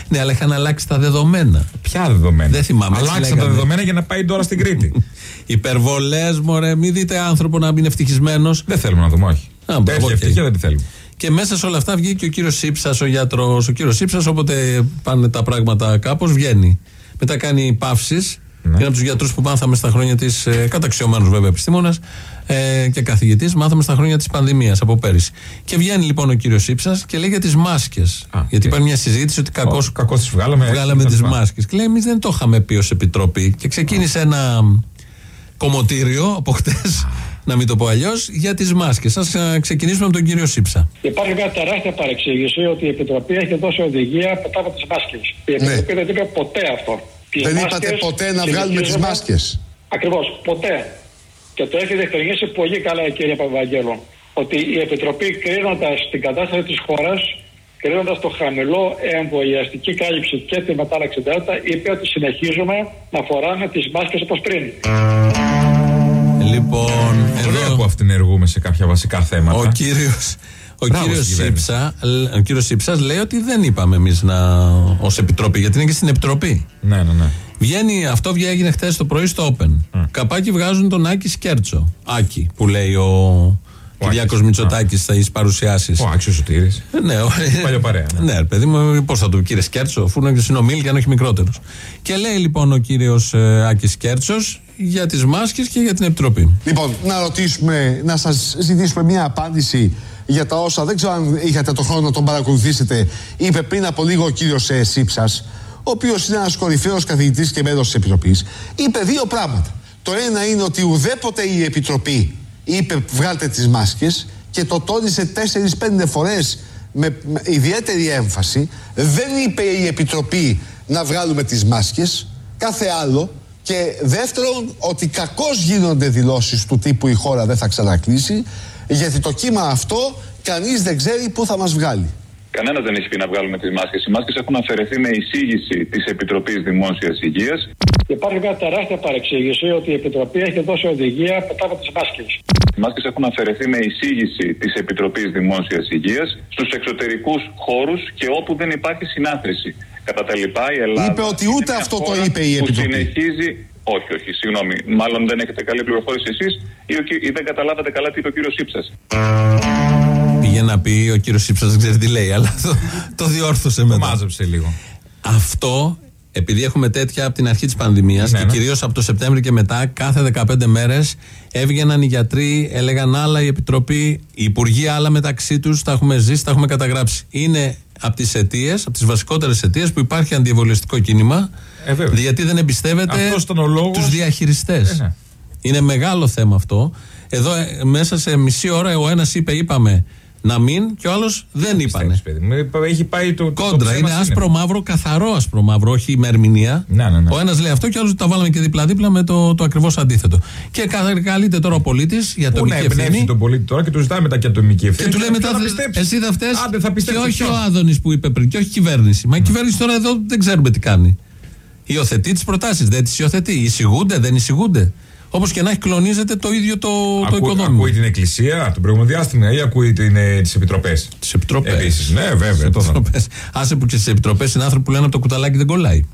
ναι, αλλά είχαν αλλάξει τα δεδομένα. Ποια δεδομένα; Δεν θυμάμαι, έτσι Αλλάξαν τα λέγανε. δεδομένα για να πάει τώρα στην Κρήτη. Υπερβολές, μωρέ. Μην δείτε άνθρωπο να μην είναι ευτυχισμένος. δεν θέλουμε να δούμε, όχι. Α, μπράβο, Τέτοια οκ. ευτυχία δεν τη θέλουμε. Και μέσα σε όλα αυτά βγήκε ο κύριος Σύψας, ο γιατρός. Ο κύριος Σύψας, όποτε πάνε τα πράγματα κάπως, βγαίνει. Μετά κάνει παύσεις. Ναι. Είναι από τους γιατρούς που μάθαμε στα χρόνια της. Ε, καταξιωμένος βέβαια επιστήμονας ε, και καθηγητής, μάθαμε στα χρόνια της πανδημίας από πέρυσι. Και βγαίνει λοιπόν ο κύριος Σύψας και λέει για τις μάσκες. Γιατί και- υπάρχει μια συζήτηση ότι κακώ Κακώς τις βγάλαμε. βγάλαμε κτλ. τις μάσκες. Και λέει, εμείς δεν το είχαμε πει ως επιτροπή. Και ξεκίνησε ένα κομμωτήριο από χτες, να μην το πω αλλιώς, για τις μάσκες. Α ξεκινήσουμε με τον κύριο Σίψα. Υπάρχει μια τεράστια παρεξήγηση ότι η Επιτροπή έχει δώσει οδηγία μετά από τις μάσκες. Η Επιτροπή δεν είπε ποτέ αυτό. Τις Δεν μάσκες είπατε ποτέ να βγάλουμε τις συνεχίζουμε- μάσκες. Ακριβώς, ποτέ. Και το έχει διευκρινίσει πολύ καλά η κυρία Παπαγγέλου. Ότι η Επιτροπή κρίνοντας την κατάσταση της χώρας, κρίνοντας το χαμηλό εμβολιαστική κάλυψη και τη μετάλλαξη Δέλτα, είπε ότι συνεχίζουμε να φοράμε τις μάσκες όπως πριν. Λοιπόν, Ωραία εδώ που αυτενεργούμε σε κάποια βασικά θέματα. ο κύριος Ο Μπράβο κύριος στην κυβέρνηση. Σύψα, ο κύριος Σύψας λέει ότι δεν είπαμε εμείς ως επιτροπή, γιατί είναι και στην επιτροπή. Ναι, ναι, ναι. Βγαίνει, αυτό βγαίνει, έγινε χθες το πρωί στο Open. Καπάκι βγάζουν τον Άκη Σκέρτσο. Άκη, που λέει ο Κυριάκος Άκης. Μητσοτάκης στι παρουσιάσεις. Ο Άξιος Σωτήρης. Ναι, ο- Παλιοπαρέα, ναι. Ναι, ρε παιδί μου, πώς θα το πει, κύριε Σκέρτσο, αφού είναι συνομίλη και αν όχι μικρότερος. Και λέει λοιπόν ο κύριος Άκης Σκέρτσος για τις μάσκες και για την επιτροπή. Λοιπόν, να ρωτήσουμε, να σας ζητήσουμε μια απάντηση για τα όσα δεν ξέρω αν είχατε το χρόνο να τον παρακολουθήσετε. Είπε πριν από λίγο ο κύριος ε, Σύψας, ο οποίος είναι ένας κορυφαίος καθηγητής και μέλος της Επιτροπής. Είπε δύο πράγματα. Το ένα είναι ότι ουδέποτε η Επιτροπή είπε βγάλτε τις μάσκες και το τόνισε 4-5 φορές με, με ιδιαίτερη έμφαση. Δεν είπε η Επιτροπή να βγάλουμε τις μάσκες, κάθε άλλο. Και δεύτερον, ότι κακώς γίνονται δηλώσεις του τύπου η χώρα δεν θα ξανακλείσει, γιατί το κύμα αυτό κανείς δεν ξέρει πού θα μας βγάλει. Κανένας δεν έχει πει να βγάλουμε τις μάσκες. Οι μάσκες έχουν αφαιρεθεί με εισήγηση της Επιτροπής Δημόσιας Υγείας. Υπάρχει μια τεράστια παρεξήγηση ότι η Επιτροπή έχει δώσει οδηγία μετά από τις μάσκες. Οι μάσκες έχουν αφαιρεθεί με εισήγηση της Επιτροπής Δημόσιας Υγείας στους εξωτερικούς χώρους και όπου δεν υπάρχει συνάθρηση. Κατά τα λοιπά, η Ελλάδα. Είπε ότι είναι ούτε μια αυτό το χώρα είπε η που Επιτροπή. συνεχίζει. Όχι, όχι, συγγνώμη. Μάλλον δεν έχετε καλή πληροφόρηση εσείς ή, ο κυ- ή δεν καταλάβατε καλά τι είπε ο κύριος Σύψας. Πήγε να πει ο κύριος Σύψας, δεν ξέρει τι λέει, αλλά το, το διόρθωσε Το μετά. μάζεψε λίγο. Αυτό, επειδή έχουμε τέτοια από την αρχή της πανδημίας Ναι, και ναι. κυρίως από το Σεπτέμβριο και μετά, κάθε 15 μέρες έβγαιναν οι γιατροί, έλεγαν άλλα η Επιτροπή, οι υπουργοί άλλα μεταξύ τους, τα έχουμε ζήσει, τα έχουμε καταγράψει. Είναι από τις αιτίες, από τις βασικότερες αιτίες που υπάρχει αντιεμβολιαστικό κίνημα. Ε, βέβαια. γιατί δεν εμπιστεύεται Αυτός ήταν ο λόγος. τους διαχειριστές. Ε, ναι. Είναι μεγάλο θέμα αυτό. Εδώ ε, μέσα σε μισή ώρα ο ένας είπε, είπαμε να μην, και ο άλλος δεν είπανε. Πιστεύεις, παιδί μου. Έχει πάει το. το Κόντρα, ψέμα είναι στην άσπρο μαύρο, καθαρό άσπρο μαύρο, όχι με ερμηνεία. Ναι, ναι, ναι. Ο ένας λέει αυτό και ο άλλο τα βάλαμε και δίπλα-δίπλα με το, το ακριβώς αντίθετο. Και κα- καλείται τώρα ο πολίτης για Πού να ατομική εμπνεύσει ευθύνη. τον πολίτη τώρα και του ζητάει μετά και ατομική ευθύνη. Και του λέει Ποιο μετά, θα θε- πιστέψεις. εσύ θα φταίει. Άντε, θα Και πιστέψεις. όχι ποιον. ο Άδωνης που είπε πριν, και όχι η κυβέρνηση. Μα η κυβέρνηση τώρα εδώ δεν ξέρουμε τι κάνει. Υιοθετεί τις προτάσεις, δεν τις υιοθετεί. Εισηγούνται, δεν εισηγούνται. Όπως και να έχει, κλονίζεται το ίδιο το, το Ακού- οικοδόμημα. Ακούει την εκκλησία τον προηγούμενο διάστημα ή ακούει τις επιτροπές; Τις επιτροπές. Επίσης, ναι, βέβαια, το θα- Άσε που και στις επιτροπές είναι άνθρωποι που λένε από το κουταλάκι δεν κολλάει.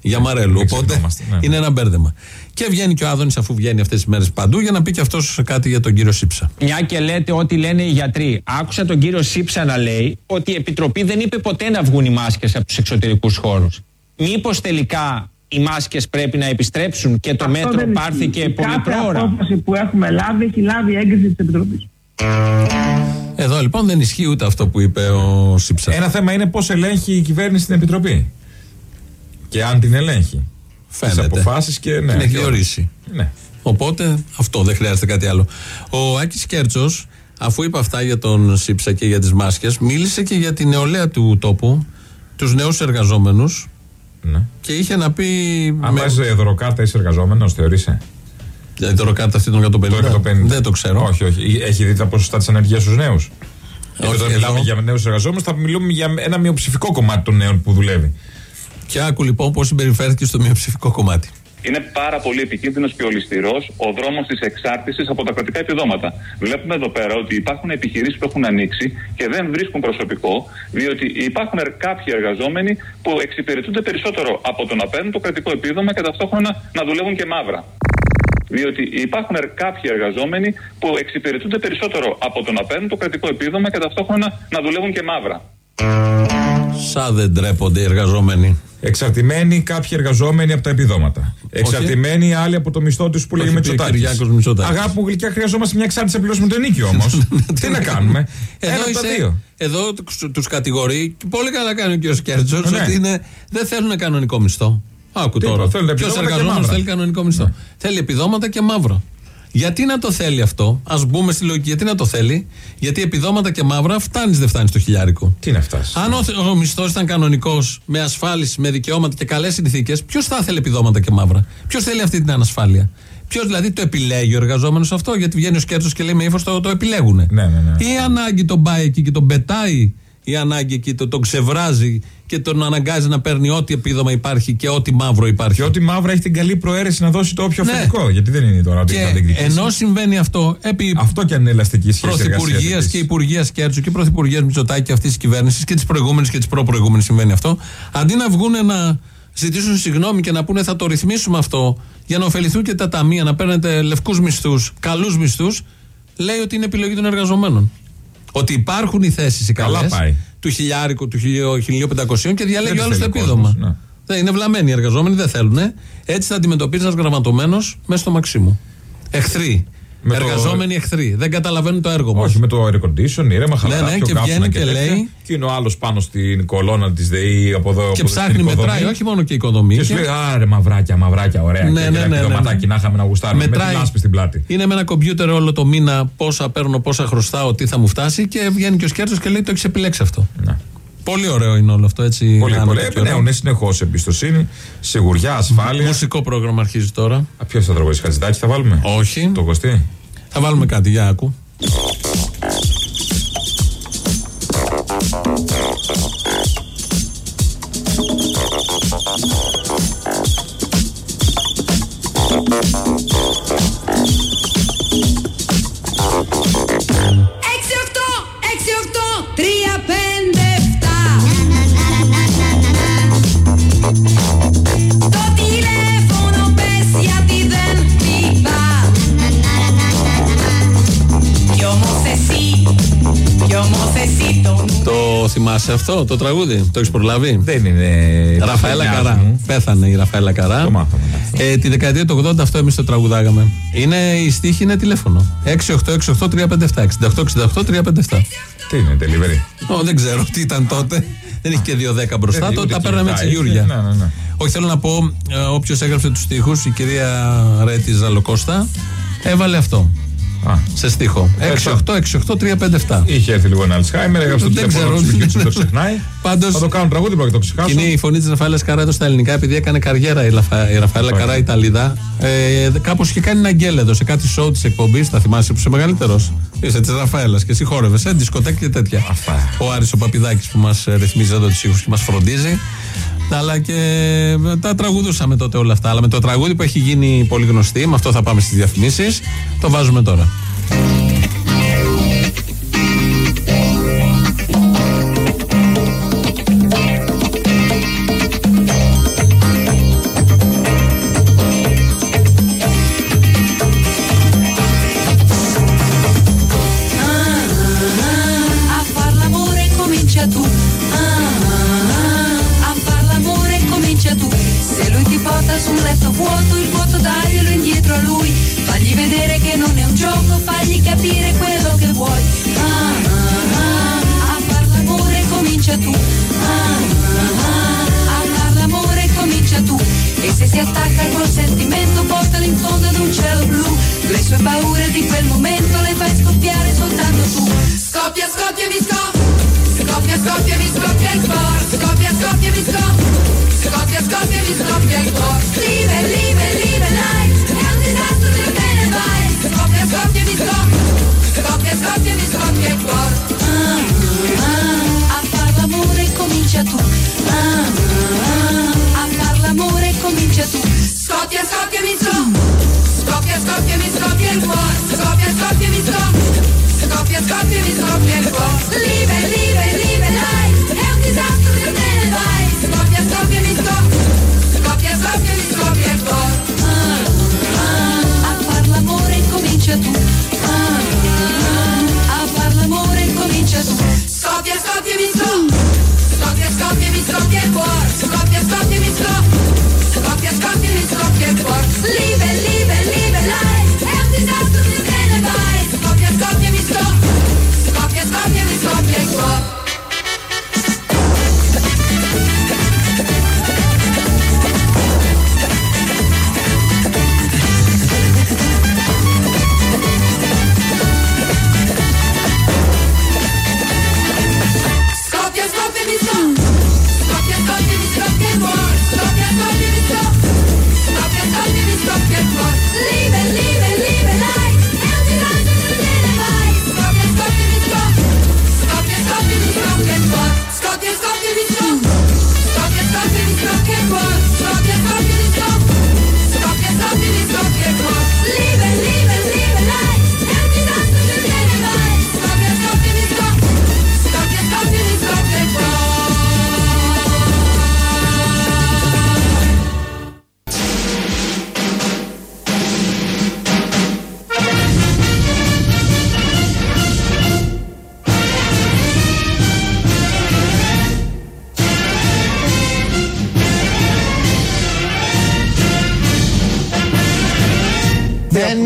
Για μαρέλου. Μην Οπότε ξεχνόμαστε, ναι, ναι. είναι ένα μπέρδεμα. Και βγαίνει και ο Άδωνης, αφού βγαίνει αυτές τις μέρες παντού, για να πει και αυτός κάτι για τον κύριο Σύψα. Μια και λέτε ό,τι λένε οι γιατροί. Άκουσα τον κύριο Σύψα να λέει ότι η Επιτροπή δεν είπε ποτέ να βγουν οι μάσκες από τους εξωτερικούς χώρους. Μήπως τελικά οι μάσκες πρέπει να επιστρέψουν και το μέτρο πάρθηκε πολύ Κάθε πρόωρα. απόφαση που έχουμε λάβει έχει λάβει έγκριση της Επιτροπής. Εδώ λοιπόν δεν ισχύει ούτε αυτό που είπε ο Σύψα. Ένα θέμα είναι πώς ελέγχει η κυβέρνηση την επιτροπή. Και αν την ελέγχει. Φαίνεται. Τι αποφάσεις και ναι. Την έχει και όλα. διορίσει. Ναι. Οπότε αυτό δεν χρειάζεται κάτι άλλο. Ο Άκης Κέρτσος, αφού είπε αυτά για τον Σύψα και για τις μάσκες μίλησε και για την νεολαία του τόπου, τους νέους εργαζόμενους. Ναι. Και είχε να πει. Αν με- βάζει δωροκάρτα είσαι εργαζόμενος, θεωρείσαι; Δηλαδή το ροκάρτα αυτή των 150. Το 150. Δεν το ξέρω. Όχι, όχι. Έχει δει τα ποσοστά της ανεργία στους νέους. Όχι, Όταν εδώ. μιλάμε για νέους εργαζόμενους, θα μιλούμε για ένα μειοψηφικό κομμάτι των νέων που δουλεύει. Και άκου λοιπόν πώς συμπεριφέρθηκε στο μειοψηφικό κομμάτι. Είναι πάρα πολύ επικίνδυνος και ολισθηρό ο δρόμος της εξάρτησης από τα κρατικά επιδόματα. Βλέπουμε εδώ πέρα ότι υπάρχουν επιχειρήσεις που έχουν ανοίξει και δεν βρίσκουν προσωπικό, διότι υπάρχουν ερ- κάποιοι εργαζόμενοι που εξυπηρετούνται περισσότερο από το να παίρνουν το κρατικό επίδομα και ταυτόχρονα να δουλεύουν και μαύρα. Διότι υπάρχουν ερ- κάποιοι εργαζόμενοι που εξυπηρετούνται περισσότερο από το να παίρνουν το κρατικό επίδομα και ταυτόχρονα να δουλεύουν και μαύρα. Σαν δεν τρέπονται οι εργαζόμενοι. Εξαρτημένοι κάποιοι εργαζόμενοι από τα επιδόματα. Εξαρτημένοι άλλοι από το μισθό τους που λέγει έχει πει ο Μετσοτάκη. Κυριάκος Μητσοτάκης. Αγάπη μου γλυκιά, χρειαζόμαστε μια εξάρτηση να πληρώσουμε το ενίκιο όμως. Τι να κάνουμε; Ένα Εδώ, από τα είσαι, δύο. εδώ τους κατηγορεί και πολύ καλά κάνει ο κ. Κέρτσο Ναι. ότι είναι, δεν θέλουν κανονικό μισθό. Άκου Τι τώρα. είπα, θέλουν Ποιος επιδόματα και εργαζόμενος μαύρα. Ναι. θέλει κανονικό μισθό. Θέλει επιδόματα και μαύρο. Γιατί να το θέλει αυτό, ας μπούμε στη λογική, γιατί να το θέλει, Γιατί επιδόματα και μαύρα φτάνεις, δεν φτάνεις στο χιλιάρικο. Τι να φτάσει. Αν ο, ο μισθός ήταν κανονικός, με ασφάλιση, με δικαιώματα και καλές συνθήκες, ποιος θα ήθελε επιδόματα και μαύρα; Ποιος θέλει αυτή την ανασφάλεια; Ποιος δηλαδή το επιλέγει ο εργαζόμενος αυτό, γιατί βγαίνει ο σκέρτσο και λέει με ύφος το, το επιλέγουν. Ναι, ναι, ναι. Ή η ανάγκη τον πάει εκεί και τον πετάει, η ανάγκη εκεί το, τον ξεβράζει και τον αναγκάζει να παίρνει ό,τι επίδομα υπάρχει και ό,τι μαύρο υπάρχει. Και ό,τι μαύρα έχει την καλή προαίρεση να δώσει το όποιο Ναι. θετικό. Γιατί δεν είναι τώρα ότι Και θα την διεκδικήσει. ενώ συμβαίνει αυτό, επί Αυτό και αν είναι ελαστική σχέση. Πρωθυπουργίας εργασίας και της. Υπουργεία Κέρτσου και Πρωθυπουργίας Μητσοτάκη και αυτής της κυβέρνησης και της προηγούμενης και της προπροηγούμενης συμβαίνει αυτό. Αντί να βγουν να ζητήσουν συγγνώμη και να πούνε θα το ρυθμίσουμε αυτό για να ωφεληθούν και τα ταμεία, να παίρνετε λευκούς μισθούς, καλούς μισθούς, λέει ότι είναι επιλογή των εργαζομένων. Ότι υπάρχουν οι θέσεις οι Καλά καλές πάει. του χιλιάρικου, του 1500 και διαλέγει Δεν ο άλλος το θέλει ο επίδομα. κόσμος, ναι. Δεν είναι βλαμμένοι οι εργαζόμενοι, δεν θέλουν. Έτσι θα αντιμετωπίζεις ένας γραμματωμένος μέσα στο Μαξίμου. Εχθροί. Με το- Εργαζόμενοι εχθροί. Δεν καταλαβαίνουν το έργο μας. Όχι με το air condition, ήρεμα, χαλαρά. Ναι, ναι, πιο και καύσωνα βγαίνει και τέτοια. λέει- Και είναι ο άλλος πάνω στην κολόνα της ΔΕΗ από εδώ. Και από ψάχνει, στην οικοδομή. μετράει, όχι μόνο και η οικοδομή. Και σου λέει, Άρε μαυράκια, μαυράκια, ωραία. Ναι, και ναι, ένα ναι, ναι, επιδοματάκι ναι. να είχαμε να γουστάρουμε. Με τη Μετράει. λάσπη στην πλάτη. Είναι με ένα κομπιούτερ όλο το μήνα πόσα παίρνω, πόσα χρωστάω, τι θα μου φτάσει και βγαίνει και ο Σκέρτσος και λέει το έχεις επιλέξει αυτό. Ναι. Πολύ ωραίο είναι όλο αυτό έτσι. Πολύ, άνετα πολύ. και ωραίο. Εμπνέουν συνεχώς εμπιστοσύνη, σιγουριά, ασφάλεια. Μουσικό πρόγραμμα αρχίζει τώρα. Ποιος θα τραγουδίσει, Χατζηδάκη, θα βάλουμε; Όχι. Το κοστί. Θα βάλουμε κάτι, για άκου. Θυμάσαι αυτό, το τραγούδι, το έχεις προλάβει; Δεν είναι. Ραφαέλα της Καρά. γενιάς μου. Πέθανε η Ραφαέλα Καρά. Το μάθαμε. Ε, τη δεκαετία του 80 αυτό εμείς το τραγουδάγαμε. Είναι η στίχη είναι τηλέφωνο. 688-357. 68-68-357. Τι είναι, delivery; Ω, δεν ξέρω τι ήταν τότε. Δεν είχε και 2-10 μπροστά. Δεν Τότε τα ούτε παίρναμε κινητά τσιγιούρια. είχε. Ναι, ναι, ναι. Όχι, θέλω να πω, όποιος έγραψε τους στίχους, η κυρία Ρέτη Ζαλοκώστα, έβαλε αυτό. Α. Σε στίχο. Έτσι. 688-68357. Είχε έρθει λίγο ένα Αλτσχάιμερ, έγραψε το Δεν τηλέφωνο ξέρω. του σπιτιού του, το ξεχνάει. Πάντως- Θα το κάνουν τραγούδι, πρέπει να το ξεχάσω. Και είναι η φωνή της Ραφαέλας Καρά εδώ στα ελληνικά, επειδή έκανε καριέρα η, Λαφα... η Ραφαέλα Ωραία. Καρά Ιταλίδα. Ε, Κάπως είχε κάνει ένα γκέλεδο σε κάτι show της εκπομπής. Θα θυμάσαι που είσαι μεγαλύτερος. Είσαι της Ραφαέλας και εσύ χόρευες, ε, δισκοτέκ και τέτοια. Αυτά. Ο Άρης ο Παπιδάκης που μας ρυθμίζει εδώ τους ήχους και μας φροντίζει. Αλλά και ε, τα τραγουδούσαμε τότε όλα αυτά. Αλλά με το τραγούδι που έχει γίνει πολύ γνωστή, με αυτό θα πάμε στις διαφημίσεις, το βάζουμε τώρα. Scoppia, scoppia, mi scoppia il cuore. Live, live, live, life. È un disastro, te ne ne vai. Scoppia, scoppia, mi scoppia. Scoppia, scoppia, mi scoppia il cuore. Ah, ah, a far l'amore comincia tu. Ah, ah, a far l'amore comincia tu. Scoppia, scoppia, mi scoppia. Scoppia, scoppia, mi scoppia il cuore. Scoppia, scoppia, mi scoppia. Scoppia, scoppia, mi scoppia il cuore. Live, live, up.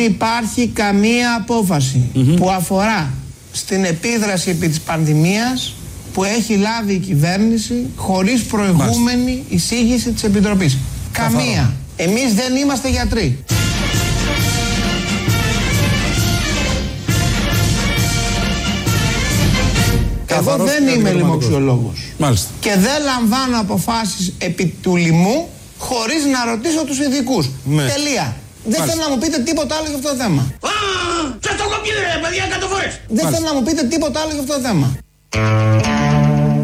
Υπάρχει καμία απόφαση που αφορά στην επίδραση επί της πανδημίας που έχει λάβει η κυβέρνηση χωρίς προηγούμενη εισήγηση της Επιτροπής. Καμία. Εμείς δεν είμαστε γιατροί. Εγώ Καθαρός δεν και είμαι αντιδραματικός. λοιμοξιολόγος. Μάλιστα. Και δεν λαμβάνω αποφάσεις επί του λοιμού χωρίς να ρωτήσω τους ειδικούς. Ναι. Τελεία. Δεν Μάλιστα. θέλω να μου πείτε τίποτα άλλο για αυτό το θέμα. Α, σας το κοπείτε ρε παιδιά εκατό φορές. Δεν θέλω να μου πείτε τίποτα άλλο για αυτό το θέμα.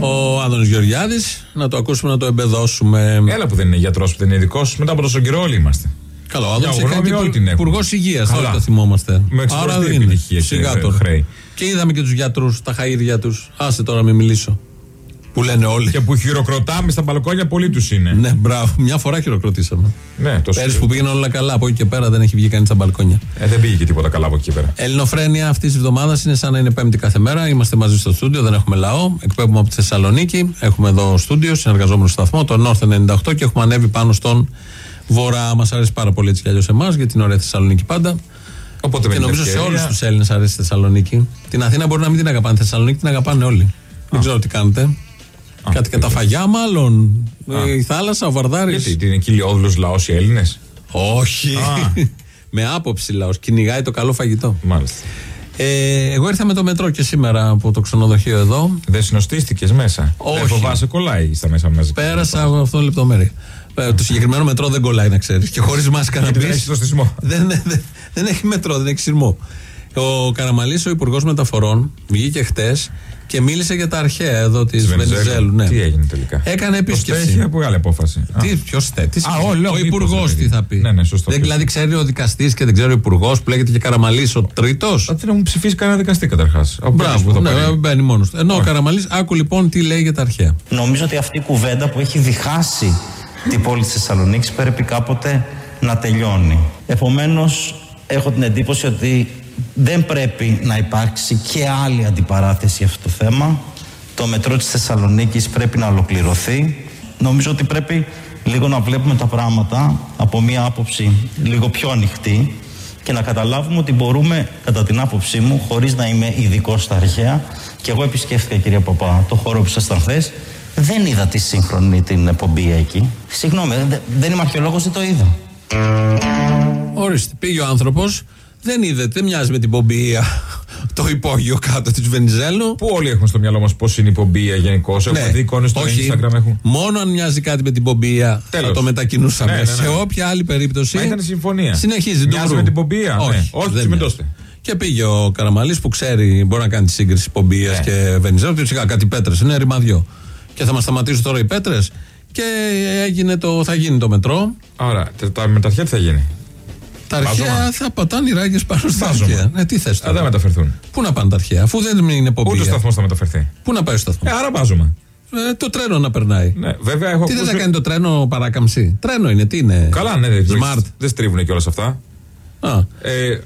Ο Άδωνη Γεωργιάδης, να το ακούσουμε να το εμπεδώσουμε. Έλα που δεν είναι γιατρός, που δεν είναι ειδικός. Μετά από τόσο καιρό όλοι είμαστε. Καλό, ο Μια Άδωνη γνώμη έκανε όλοι την έχουν. υπουργός υγείας. Καλά. Όλοι το θυμόμαστε. Με εξφοριστή δεν είναι. επιτυχία και Σιγά ε, τώρα. χρέη. Και είδαμε και τους γιατρούς, τα χαΐρια τους. Άσε τώρα να μην μιλήσω. Που λένε όλοι. Και που χειροκροτάμε στα μπαλκόνια, πολλοί τους είναι. Ναι, μπράβο. Μια φορά χειροκροτήσαμε. Ναι, το Πέρυσι που πήγαιναν όλα καλά. Από εκεί και πέρα δεν έχει βγει κανείς στα μπαλκόνια. Ε, δεν πήγε και τίποτα καλά από εκεί πέρα. Ελληνοφρένεια αυτής της εβδομάδας είναι σαν να είναι Πέμπτη κάθε μέρα. Είμαστε μαζί στο στούντιο, δεν έχουμε λαό. Εκπέμπουμε από τη Θεσσαλονίκη. Έχουμε εδώ στούντιο, συνεργαζόμενο σταθμό, το North 98 και έχουμε ανέβει πάνω στον Βορρά. Μας αρέσει πάρα πολύ έτσι κι αλλιώς εμάς, γιατί είναι ωραία Θεσσαλονίκη πάντα. Οπότε με και την νομίζω σε ευκαιρία- όλους τους Έλληνες αρέσει η Θεσσαλονίκη. Την Αθήνα μπορεί να μην την αγαπάνε. Θεσσαλονίκη την αγαπάνε όλοι. Δεν ξέρω τι κάνετε. Κάτι και τα φαγιά, μάλλον. Ε, Η θάλασσα, ο Βαρδάρης. Γιατί, τι είναι κοιλιόδουλο λαός οι Έλληνες; Όχι. Α. με άποψη λαός. Κυνηγάει το καλό φαγητό. Μάλιστα. Ε, εγώ ήρθα με το μετρό και σήμερα από το ξενοδοχείο εδώ. Δεν συνοστίστηκες μέσα. Όχι. Δεν φοβάσαι, κολλάει στα μέσα μαζικά. Πέρασα από αυτό λεπτομέρεια. Ε, το συγκεκριμένο μετρό δεν κολλάει, να ξέρεις. Και χωρίς μάσκα να Γιατί μπει. δεν έχεις σωστισμό. δεν, δεν, δεν, δεν έχει μετρό, δεν έχει σειρμό. Ο Καραμαλής, ο Υπουργός Μεταφορών, βγήκε χτες και μίλησε για τα αρχαία εδώ της Της Βενιζέλου. Βενιζέλου. Ναι. Τι έγινε τελικά; Έκανε επίσκεψη. Έχει μεγάλη απόφαση. Α. Τι, ποιος θε, τι Α, ο, λέω, ο μήπως, Υπουργός ρε τι παιδί. θα πει; Ναι, ναι, σωστό. Δεν Ποιος. δηλαδή ξέρει ο δικαστής και δεν ξέρει ο Υπουργός που λέγεται και Καραμαλής ο τρίτος; Δεν να μου ψηφίσει κανένα δικαστή καταρχάς. Μπράβο, ναι, μπαίνει μόνος του. Ενώ ο Καραμαλής, άκου λοιπόν τι λέει για τα αρχαία. Νομίζω ότι αυτή η κουβέντα που έχει διχάσει την πόλη της Θεσσαλονίκης πρέπει κάποτε να τελειώνει. Επομένως, έχω την εντύπωση ότι δεν πρέπει να υπάρξει και άλλη αντιπαράθεση για αυτό το θέμα. Το μετρό της Θεσσαλονίκης πρέπει να ολοκληρωθεί. Νομίζω ότι πρέπει λίγο να βλέπουμε τα πράγματα από μία άποψη λίγο πιο ανοιχτή και να καταλάβουμε ότι μπορούμε, κατά την άποψή μου, χωρίς να είμαι ειδικό στα αρχαία, και εγώ επισκέφθηκα, κυρία Παπά, το χώρο που ήσασταν χθες, δεν είδα τη σύγχρονη την εκπομπή εκεί. Συγγνώμη, δεν, δεν είμαι αρχαιολόγος, δεν το είδα. Ορίστε, πήγε ο άνθρωπος, δεν είδε, δεν μοιάζει με την πομπία το υπόγειο κάτω της Βενιζέλου. Που όλοι έχουν στο μυαλό μας πώς είναι η πομπία γενικώς. Έχουμε δει εικόνες στο Ναι. όχι. Instagram. Έχουν. Μόνο αν μοιάζει κάτι με την πομπία θα Τέλος. το μετακινούσαμε. Ναι, ναι, ναι. Σε όποια άλλη περίπτωση. Μα ήταν συμφωνία. Συνεχίζει. Μοιάζει ντουβρού. με την πομπία. Όχι, Ναι. Όχι, δεν συμμετώστε. μοιάζει. Και πήγε ο Καραμαλής που ξέρει, μπορεί να κάνει τη σύγκριση πομπίας Ναι. και Βενιζέλου. Του σιγά κάτι πέτρες. Είναι ρημαδιό. Και θα μας σταματήσουν τώρα οι πέτρες. Και έγινε το, θα γίνει το μετρό. Άρα, τε- τα με τα αρχαία τι θα γίνει; Τα αρχαία Μπάζωμα. θα πατάνε οι ράγες πάνω στα Μπάζωμα. αρχαία. Ναι, τι θες Α, δεν μεταφερθούν. Πού να πάνε τα αρχαία, αφού δεν είναι Ούτε ο Πομπηία. σταθμός θα μεταφερθεί. Πού να πάει ο σταθμός. Ε, άρα μπάζωμα. Ε, το τρένο να περνάει. Ναι, βέβαια έχω Τι δεν θα ακούσει- κάνει το τρένο παράκαμψη; Τρένο είναι, τι είναι; Καλά, ναι, δεν Smart. δεν στρίβουν κιόλα αυτά. Α, Ε,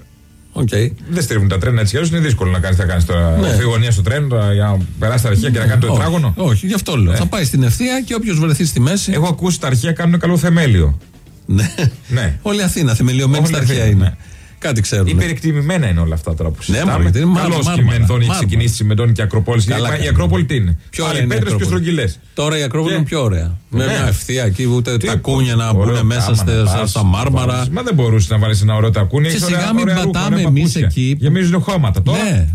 οκ. δεν στρίβουν τα τρένα έτσι κι αλλιώς. Είναι δύσκολο να κάνεις. Θα κάνεις τώρα Ναι. ορθή γωνία στο τρένο τώρα, για να περάσει τα αρχαία και να κάνει το Όχι, τετράγωνο. Όχι, γι' αυτό λέω. Ε. Θα πάει στην ευθεία και όποιος βρεθεί στη μέση. Έχω ακούσει τα αρχαία κάνουν καλό θεμέλιο. Ναι. Ναι. Όλη Αθήνα, θεμελιωμένη Όλη στα Αθήνα, αρχαία είναι. ναι. Κάτι ξέρουν. Υπερεκτιμημένα είναι όλα αυτά τώρα που συζητάμε. μωρέ, είναι μάρμα- Καλώ και η μάρμαρα, Μενδόνη έχει μάρμαρα. ξεκινήσει Μενδόνη και Ακροπόλη. Καλά Η κάνει. Ακρόπολη τι είναι; Πιο Άλλοι ωραία είναι η πέτρε και Ακρόπολη; στρογγυλές. Τώρα η Ακρόπολη Και- είναι πιο ωραία. Με Ναι. μια ευθεία εκεί, ούτε Τι- τα κούνια να ωραίο μπουν μέσα κάμα στα, να στα- πας, στα μάρμαρα. Μα δεν μπορούσε να βάλεις ένα ωραίο τακούνι. Και έχεις σιγά ωραία- μην ωραία ρούχα, πατάμε ωραία εμεί παπούτσια. εκεί. Γεμίζουν χώματα τώρα. Ναι.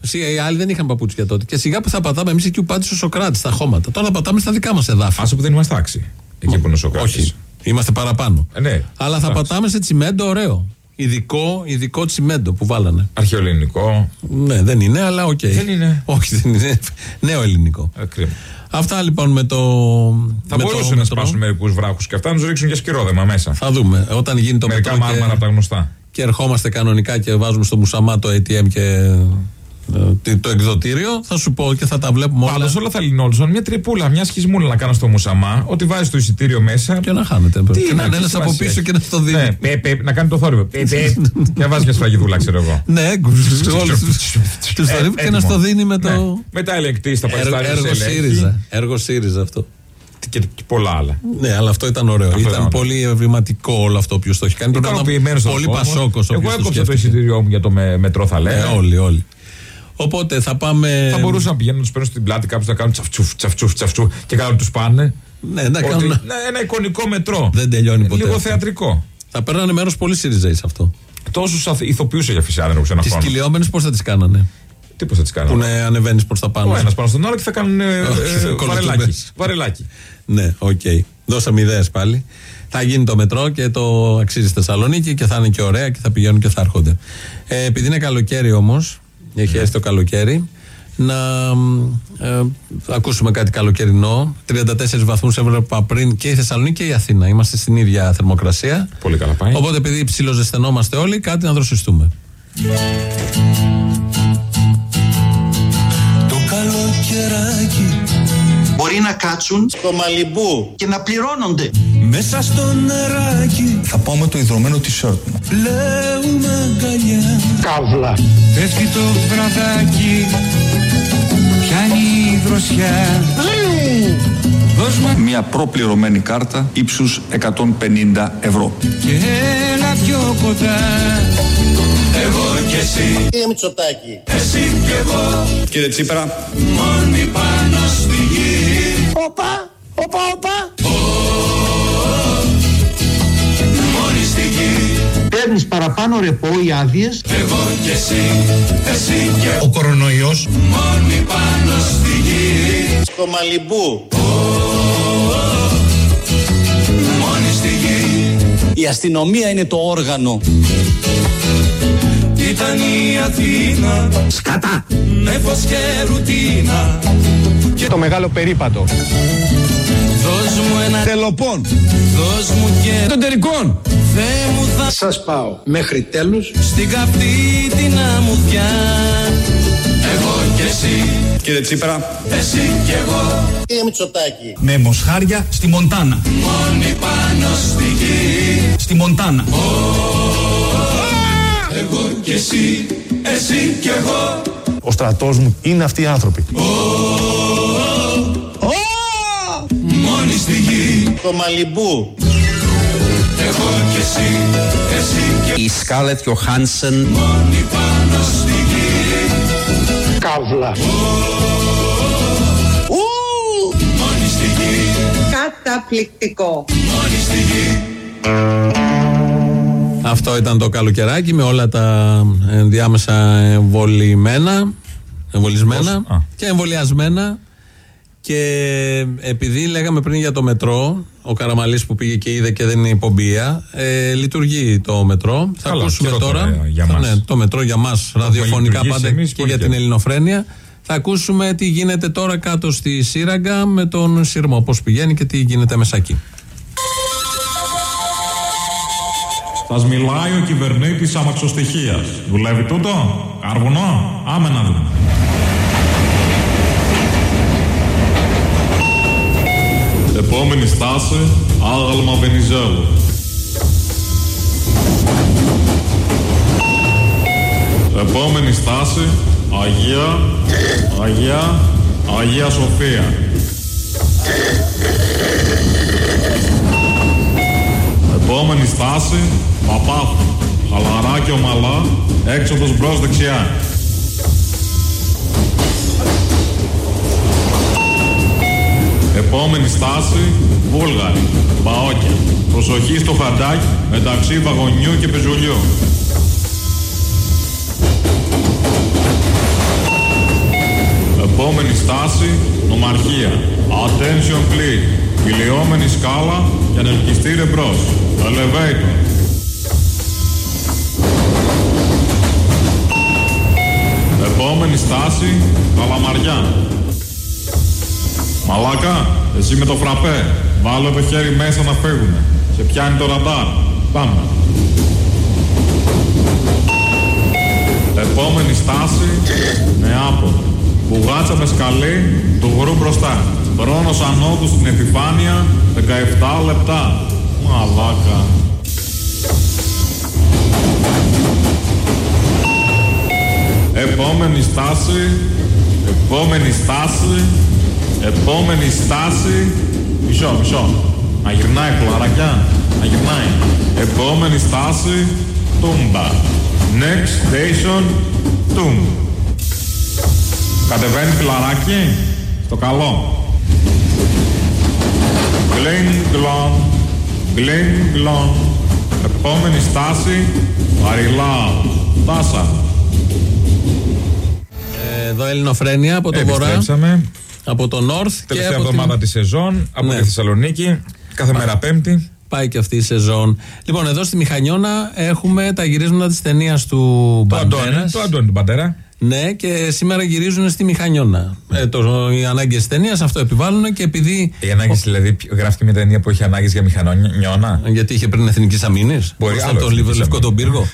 Σιγά, οι άλλοι δεν είχαν παπούτσια τότε. Και σιγά που θα πατάμε εμείς εκεί που πάτησε ο Σωκράτης στα χώματα. Τώρα θα πατάμε στα δικά μας εδάφη. Άσε που δεν είμαστε άξιοι. Εκεί που είναι ο Σωκράτης. Όχι. Είμαστε παραπάνω. Ε, ναι. Αλλά θα Εντάξει. πατάμε σε τσιμέντο ωραίο. Ειδικό, ειδικό τσιμέντο που βάλανε. Αρχαιοελληνικό. Ναι, δεν είναι, αλλά οκ. Δεν είναι. Όχι, δεν είναι. Νέο ελληνικό. Ε, κρίμα. Αυτά λοιπόν με το. Θα με το μπορούσαν να μετρό. σπάσουν μερικούς βράχους και αυτά να τους ρίξουν και σκυρόδεμα μέσα. Θα δούμε. Όταν γίνει το Μερικά μετρό. μάρμαρα από τα γνωστά. και ερχόμαστε κανονικά και βάζουμε στο μουσαμά το ATM και ε, το εκδοτήριο, θα σου πω και θα τα βλέπουμε όλα. Πάντως όλα θα λυνόλουσαν. Μια τρυπούλα, μια σχισμούλα να κάνω στο μουσαμά, ότι βάζει το εισιτήριο μέσα. Και να χάνετε. Τι και να είναι τι ένα από σημασία πίσω έχει. και να στο δίνει. Ναι, πε, πε, να κάνει το θόρυβο. Πε, πε, και να βάζει μια σφραγιδούλα, ξέρω εγώ. Ναι, όλους τους θορύβους και να έτοιμο. στο δίνει με Ναι. το. Μετά ελεγκτή στα Έργο, παριστάρια. έργο ΣΥΡΙΖΑ. Έργο ΣΥΡΙΖΑ αυτό. Και, και πολλά άλλα. Ναι, αλλά αυτό ήταν ωραίο. Αυτό ήταν ήταν ωραίο. πολύ ευρηματικό όλο αυτό που το έχει κάνει. Πρέπει να ήταν Ικανοποιημένος πολύ ο κόσμος. πασόκος. Εγώ έκοψα το εισιτήριό μου για το με- μετρό, θα Ε, λέγαμε. όλοι, όλοι. Οπότε θα πάμε. Θα μπορούσα να πηγαίνουν να τους παίρνουν στην πλάτη κάποιους να κάνουν τσαφτσούφ, τσαφτσούφ, τσαφτσούφ και κάτω τους πάνε. Ναι, να Ότι- κάνουν. ναι, ένα εικονικό μετρό. Δεν τελειώνει ποτέ. Λίγο αυτό. θεατρικό. Θα παίρνανε μέρος πολύ ΣΥΡΙΖΑΙ σε αυτό. Τόσους ηθοποιού έχει αφήσει άδενο σε ένα Τις χρόνο. κυλιόμενες πώς θα τις κάνανε; Τι πώς θα τις Που κάνουν. ναι, ανεβαίνεις προς τα πάνω. Ο ένας πάνω στον άλλο και θα κάνουν ε, Όχι, ε, κολοτούμπες. βαρελάκι. Βαρελάκι. Ναι, οκ. Δώσαμε ιδέες πάλι. Θα γίνει το μετρό και το αξίζει στη Θεσσαλονίκη και θα είναι και ωραία και θα πηγαίνουν και θα έρχονται. Ε, επειδή είναι καλοκαίρι όμως, έχει έρθει το καλοκαίρι, να ε, ακούσουμε κάτι καλοκαιρινό. 34 βαθμούς έβλεπα πριν και η Θεσσαλονίκη και η Αθήνα. Είμαστε στην ίδια θερμοκρασία. Πολύ καλά πάει. Οπότε επειδή ψιλοζεσθενόμαστε όλοι, κάτι να δροσιστούμε. Μπορεί να κάτσουν στο Μαλιμπού. και να πληρώνονται. μέσα στο νεράκι. Θα πάω με το ιδρωμένο t-shirt μου. Πλέουμε αγκαλιά. Καύλα. Πέφτει το βραδάκι. Πιάνει η δροσιά. Δώσ' μου Μια προπληρωμένη κάρτα ύψους 150 ευρώ. και έλα πιο κοντά. Εγώ και εσύ. Κύριε Μητσοτάκη. Εσύ και εγώ. Κύριε Τσίπρα, Μόνοι πάνω στη γη Όπα, όπα, όπα. Μόνοι στη γη Παίρνεις παραπάνω ρεπό οι άδειες. Εγώ και εσύ Εσύ και Ο κορονοϊός. Μόνοι πάνω στη γη Στο Μαλιμπού. Μόνοι στη γη Η αστυνομία είναι το όργανο. Ήταν η Αθήνα Σκατά. με φως και ρουτίνα Και το μεγάλο περίπατο. Δώσ' μου ένα Τελοπών. Δώσ' μου και Των τερικών. Θεέ μου θα Σας πάω μέχρι τέλους. στην καυτή την αμμουδιά Εγώ και εσύ κύριε Τσίπρα, Εσύ και εγώ Κύριε Μητσοτάκη. Με μοσχάρια στη Μοντάνα. Μόνοι πάνω στη γη Στη Μοντάνα. Εγώ και εσύ Εσύ και εγώ Ο στρατός μου είναι αυτοί οι άνθρωποι. Μόνοι στη γη Στο Μαλιμπού. Εγώ και εσύ Εσύ και Η Σκάλετ Γιωχάνσεν. Μόνοι πάνω στη γη Καύλα. Μόνοι στη γη Καταπληκτικό. Μόνοι στη γη Αυτό ήταν το καλοκαιράκι με όλα τα ενδιάμεσα εμβολυμένα, εμβολισμένα Πώς; Α. και εμβολιασμένα. Και επειδή λέγαμε πριν για το μετρό, ο Καραμαλής που πήγε και είδε και δεν είναι υπομπία, ε, λειτουργεί το μετρό. Θα Καλά, ακούσουμε καιρό τώρα. τώρα για θα- μας. ναι, το μετρό για μας ραδιοφωνικά λειτουργήσει πάντα εμείς και πολύ για την καιρό. ελληνοφρένεια. Θα ακούσουμε τι γίνεται τώρα κάτω στη Σύραγγα με τον Σύρμο, πώς πηγαίνει και τι γίνεται μέσα εκεί. Σας μιλάει ο κυβερνήτης αμαξοστοιχίας. Δουλεύει τούτο; Καρβουνό; Άμε να δούμε. Επόμενη στάση, άγαλμα Βενιζέλου. Επόμενη στάση, Αγία, Αγία, Αγία Σοφία. Επόμενη στάση, Παπάθου. Χαλαρά και ομαλά, έξοδος μπρος δεξιά. Επόμενη στάση, Βούλγαρη. Μπαόκια. Προσοχή στο χαντάκι μεταξύ βαγονιού και πεζουλιού. Επόμενη στάση, Νομαρχία. Attention please. Κυλιόμενη σκάλα για να ελκυστήρε μπρος. Elevator. Επόμενη στάση, Καλαμαριά. Μαλάκα, εσύ με το φραπέ. Βάλε το χέρι μέσα να φύγουμε. Σε πιάνει το ραντάρ. Πάμε. Επόμενη στάση, Νεάπολη. Μπουγάτσα με σκαλί, του γρου μπροστά. Χρόνος ανώτου στην επιφάνεια, 17 λεπτά. Μαλάκα. Επόμενη στάση, επόμενη στάση, επόμενη στάση. Μισό, μισό. Να γυρνάει πλαρακιά, να γυρνάει. Επόμενη στάση, τούμπα. Next station, τούμ. Κατεβαίνει φιλαράκι, στο καλό. Γκλιν γκλον, γκλιν γκλον. Επόμενη στάση, Βαριλάου. Τάσα. Ε, Εδώ Ελληνοφρένια από το Βορρά. Επιστρέψαμε. Από το North. και Τελευταία από την- εβδομάδα τη σεζόν από Ναι. τη Θεσσαλονίκη. Κάθε μέρα Πέμπτη. Πάει και αυτή η σεζόν. Λοιπόν, εδώ στη Μηχανιώνα έχουμε τα γυρίσματα της ταινίας του Το Αντώνη, Μπαντέρας. το Αντώνη του Παντέρα. Ναι, και σήμερα γυρίζουν στη Μηχανιώνα. Ε, το, οι ανάγκες της ταινίας αυτό επιβάλλουν και επειδή. Οι ανάγκες δηλαδή, ποιο- γράφει και μια ταινία που έχει ανάγκες για μηχανόνιωνα. Γιατί είχε πριν εθνικής αμήνης. Μπορεί Μπροστά άλλο από τον εθνικής Λευκό τον αμήνης. πύργο.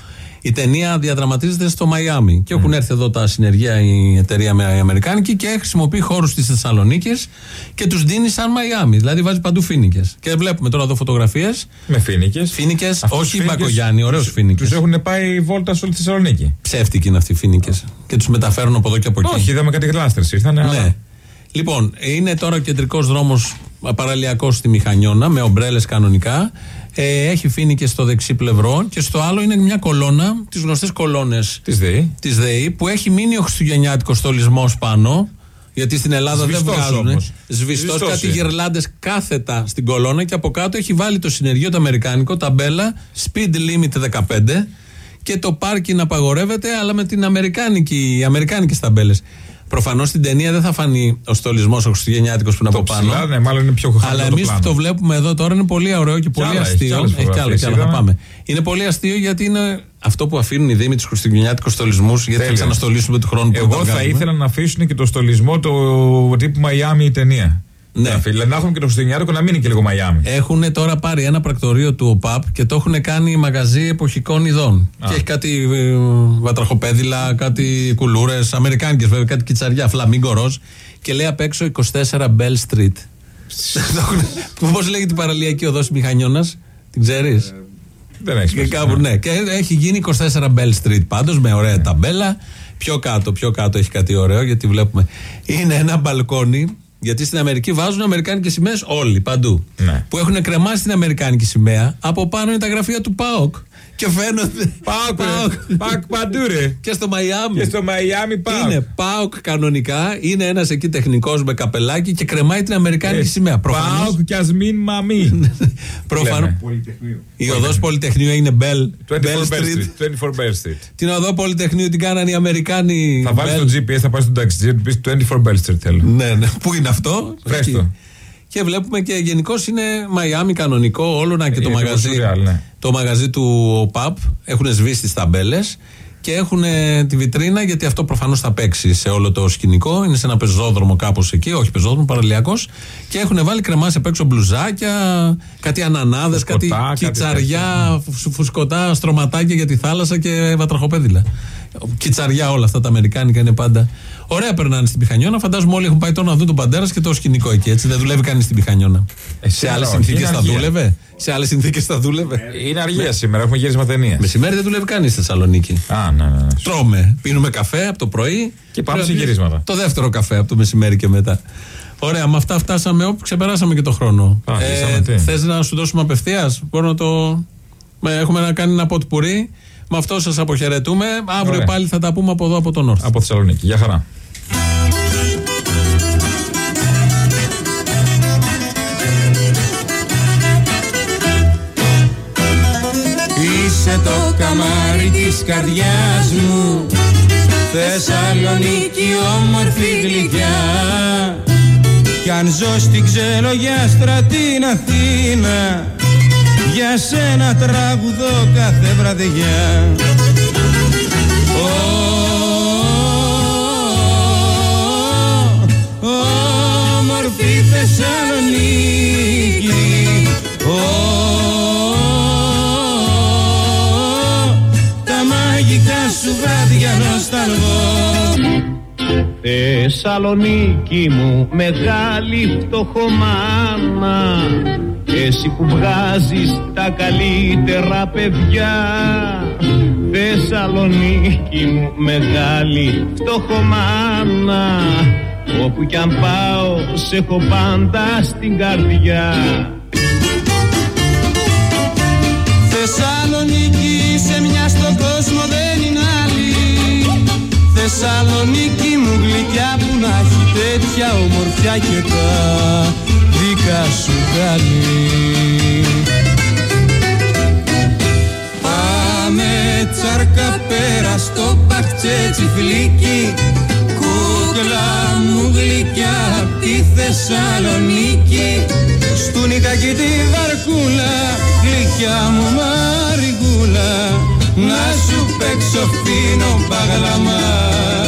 Η ταινία διαδραματίζεται στο Μαϊάμι και έχουν έρθει εδώ τα συνεργεία η εταιρεία με η Αμερικάνικη και χρησιμοποιεί χώρους της Θεσσαλονίκης και τους δίνει σαν Μαϊάμι. Δηλαδή βάζει παντού φίνικε. Και βλέπουμε τώρα εδώ φωτογραφίες. Με φίνικε. Φίνικε, όχι Μπακογιάννη, ωραίους φίνικε. Τους έχουν πάει βόλτα σε όλη τη Θεσσαλονίκη. Ψεύτικοι είναι αυτοί οι φίνικε. Και τους μεταφέρουν από εδώ και από εκεί. Όχι, είδαμε κάτι γλάστρες ήρθαν. Ναι. Λοιπόν, είναι τώρα ο κεντρικός δρόμος παραλιακός στη Μηχανιώνα με ομπρέλες κανονικά. Ε, έχει φίνικε στο δεξί πλευρό και στο άλλο είναι μια κολόνα, τις γνωστές κολόνες Της ΔΕΗ. της ΔΕΗ, που έχει μείνει ο Χριστουγεννιάτικος στολισμός πάνω. Γιατί στην Ελλάδα Σβηστός δεν βγάζουν. όμως. Σβηστό, Σβηστός κάτι είναι. γερλάντε κάθετα στην κολόνα και από κάτω έχει βάλει το συνεργείο το αμερικάνικο, ταμπέλα, speed limit 15 και το πάρκινγκ απαγορεύεται, αλλά με την αμερικάνικη, οι αμερικάνικες ταμπέλες. Προφανώς στην ταινία δεν θα φανεί ο στολισμός ο Χριστουγεννιάτικος που είναι από πάνω. ψηλά, ναι, μάλλον είναι πιο χαμηλό Αλλά το εμείς που πλάνο. το βλέπουμε εδώ τώρα είναι πολύ ωραίο και πολύ άλλα έχει, αστείο. κι άλλες Έχει κι άλλα, κι άλλα, θα φωτογραφίες πάμε. Είναι πολύ αστείο γιατί είναι αυτό που αφήνουν οι Δήμοι τους Χριστουγεννιάτικους στολισμούς, γιατί θα Τέλεια. ξαναστολίσουμε του χρόνου που Εγώ δεν θα βγάζουμε. ήθελα να αφήσουν και το στολισμό του τύπου Μαϊάμι η ταινία. Ναι. Δηλαδή να έχουν και το Χριστουγεννιάτικο να μείνει και λίγο Μαϊάμι. Έχουν τώρα πάρει ένα πρακτορείο του ΟΠΑΠ και το έχουν κάνει μαγαζί εποχικών ειδών. Και έχει κάτι ε, βατραχοπέδιλα, κάτι κουλούρες, αμερικάνικες βέβαια, κάτι κυτσαριά, φλαμίγκο ροζ. Και λέει απ' έξω 24 Bell Street. Πώς λέγεται η παραλιακή οδός Μηχανιώνας, την ξέρεις; Δεν έχει Και σημασία. κάπου, ναι. Και έχει γίνει 24 Bell Street πάντως με ωραία ταμπέλα. Πιο κάτω, πιο κάτω έχει κάτι ωραίο γιατί βλέπουμε. Είναι ένα μπαλκόνι. Γιατί στην Αμερική βάζουν Αμερικάνικες σημαίες όλοι, παντού. Ναι. Που έχουν κρεμάσει την Αμερικάνικη σημαία. Από πάνω είναι τα γραφεία του ΠΑΟΚ. Και φαίνονται. Πάοκ, ρε. Πάοκ παντού, ρε. Και στο Μαϊάμι. Και στο Μαϊάμι πάω. Είναι ΠΑΟΚ κανονικά. Είναι ένας εκεί τεχνικός με καπελάκι και κρεμάει την Αμερικάνικη σημαία. Προφανώς- Ε, Πάοκ και Ασμίν Μαμή. Προφανώς- Λέμε. Η οδός Πολυτεχνείου είναι Bell, 24 Bell Bell Street. Street. 24 Bell Street. Την οδό Πολυτεχνείου την κάνανε οι Αμερικάνοι. Θα βάλεις Bell. το GPS, θα πάει στον ταξιτζή, του πεις 24 Bell Street θέλω. Ναι, ναι. Πού είναι αυτό; Βρες Εκεί. το. Και βλέπουμε και γενικώς είναι Μαϊάμι κανονικό, όλο να και το Είναι μαγαζί. λίγο σουρεάλ, ναι. Το μαγαζί του ΟΠΑΠ έχουν σβήσει τι ταμπέλε και έχουν ε, τη βιτρίνα γιατί αυτό προφανώς θα παίξει σε όλο το σκηνικό. Είναι σε ένα πεζόδρομο κάπως εκεί, όχι πεζόδρομο, παραλιακός. Και έχουν βάλει κρεμάσει απ' έξω μπλουζάκια, κάτι ανανάδες, κάτι Φουσκωτά, κάτι κιτσαριά, φου- φουσκωτά, στρωματάκια για τη θάλασσα και βατραχοπέδιλα. Κιτσαριά όλα αυτά τα αμερικάνικα είναι πάντα. Ωραία περνάνε στην Πιχανιώνα. Φαντάζομαι όλοι έχουν πάει τώρα να δουν τον Παντέρας και το σκηνικό εκεί. Έτσι. Δεν δουλεύει κανείς στην Πιχανιώνα. Ε, σε σήμερα άλλε όχι, συνθήκες είναι θα αργία. δούλευε. Σε άλλες συνθήκες θα δούλευε. Είναι αργία σήμερα, έχουμε γύρισμα ταινίας. Μεσημέρι δεν δουλεύει κανείς στη Θεσσαλονίκη. Α, ναι, ναι. ναι. Τρώμε, πίνουμε καφέ από το πρωί. Και πάμε Πρέπει- σε γυρίσματα. Το δεύτερο καφέ από το μεσημέρι και μετά. Ωραία, με αυτά φτάσαμε όπου ξεπεράσαμε και το χρόνο. Α, ζήσαμε τι; Θες να σου δώσουμε απευθείας, Μπορώ να το. με- Έχουμε να κάνει ένα ποτπουρί. Με αυτό σας αποχαιρετούμε. Αύριο Ωραία. πάλι θα τα πούμε από εδώ από τον Όρθιο. Από Θεσσαλονίκη. Γεια χαρά. Είσαι το καμάρι της καρδιάς μου Θεσσαλονίκη όμορφη γλυκιά Κι αν ζω στην ξελογιάστρα την Αθήνα για σένα τραγουδώ κάθε βραδιά. Όμορφη Θεσσαλονίκη Θεσσαλονίκη μου μεγάλη φτωχομάνα εσύ που βγάζεις τα καλύτερα παιδιά. Θεσσαλονίκη μου μεγάλη φτωχομάνα Όπου κι αν πάω σε έχω πάντα στην καρδιά. Θεσσαλονίκη σε μια στον κόσμο δεν είναι άλλη. Θεσσαλονίκη έχει τέτοια ομορφιά και τα δικά σου γάλη Πάμε τσάρκα πέρα στο παχτσέτσι φλίκι Κούκλα μου γλυκιά απ' τη Θεσσαλονίκη. Στου νικακί τη βαρκούλα γλυκιά μου μαριγούλα. Να σου παίξω φίνο παγλαμά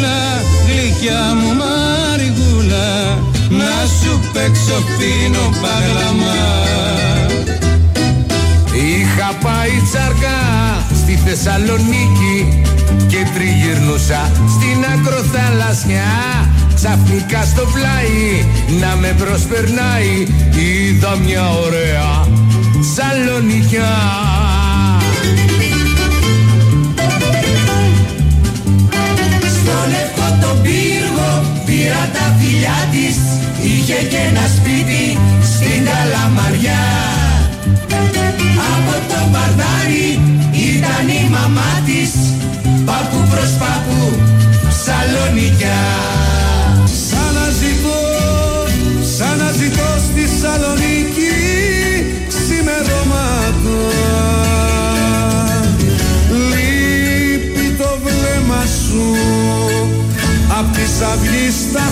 βαρκούλα γλυκιά μου μαριγούλα Να σου παίξω φίνο παγλαμά. Είχα πάει τσαρκά στη Θεσσαλονίκη και τριγυρνούσα στην ακροθαλασσιά. Ξαφνικά στο πλάι να με προσπερνάει. Είδα μια ωραία σαλονικιά τα φιλιά της. Είχε και ένα σπίτι στην Καλαμαριά. Από το μπαρδάρι ήταν η μαμά της. Παππού προς παππού Σαλονικιά της αυγής τα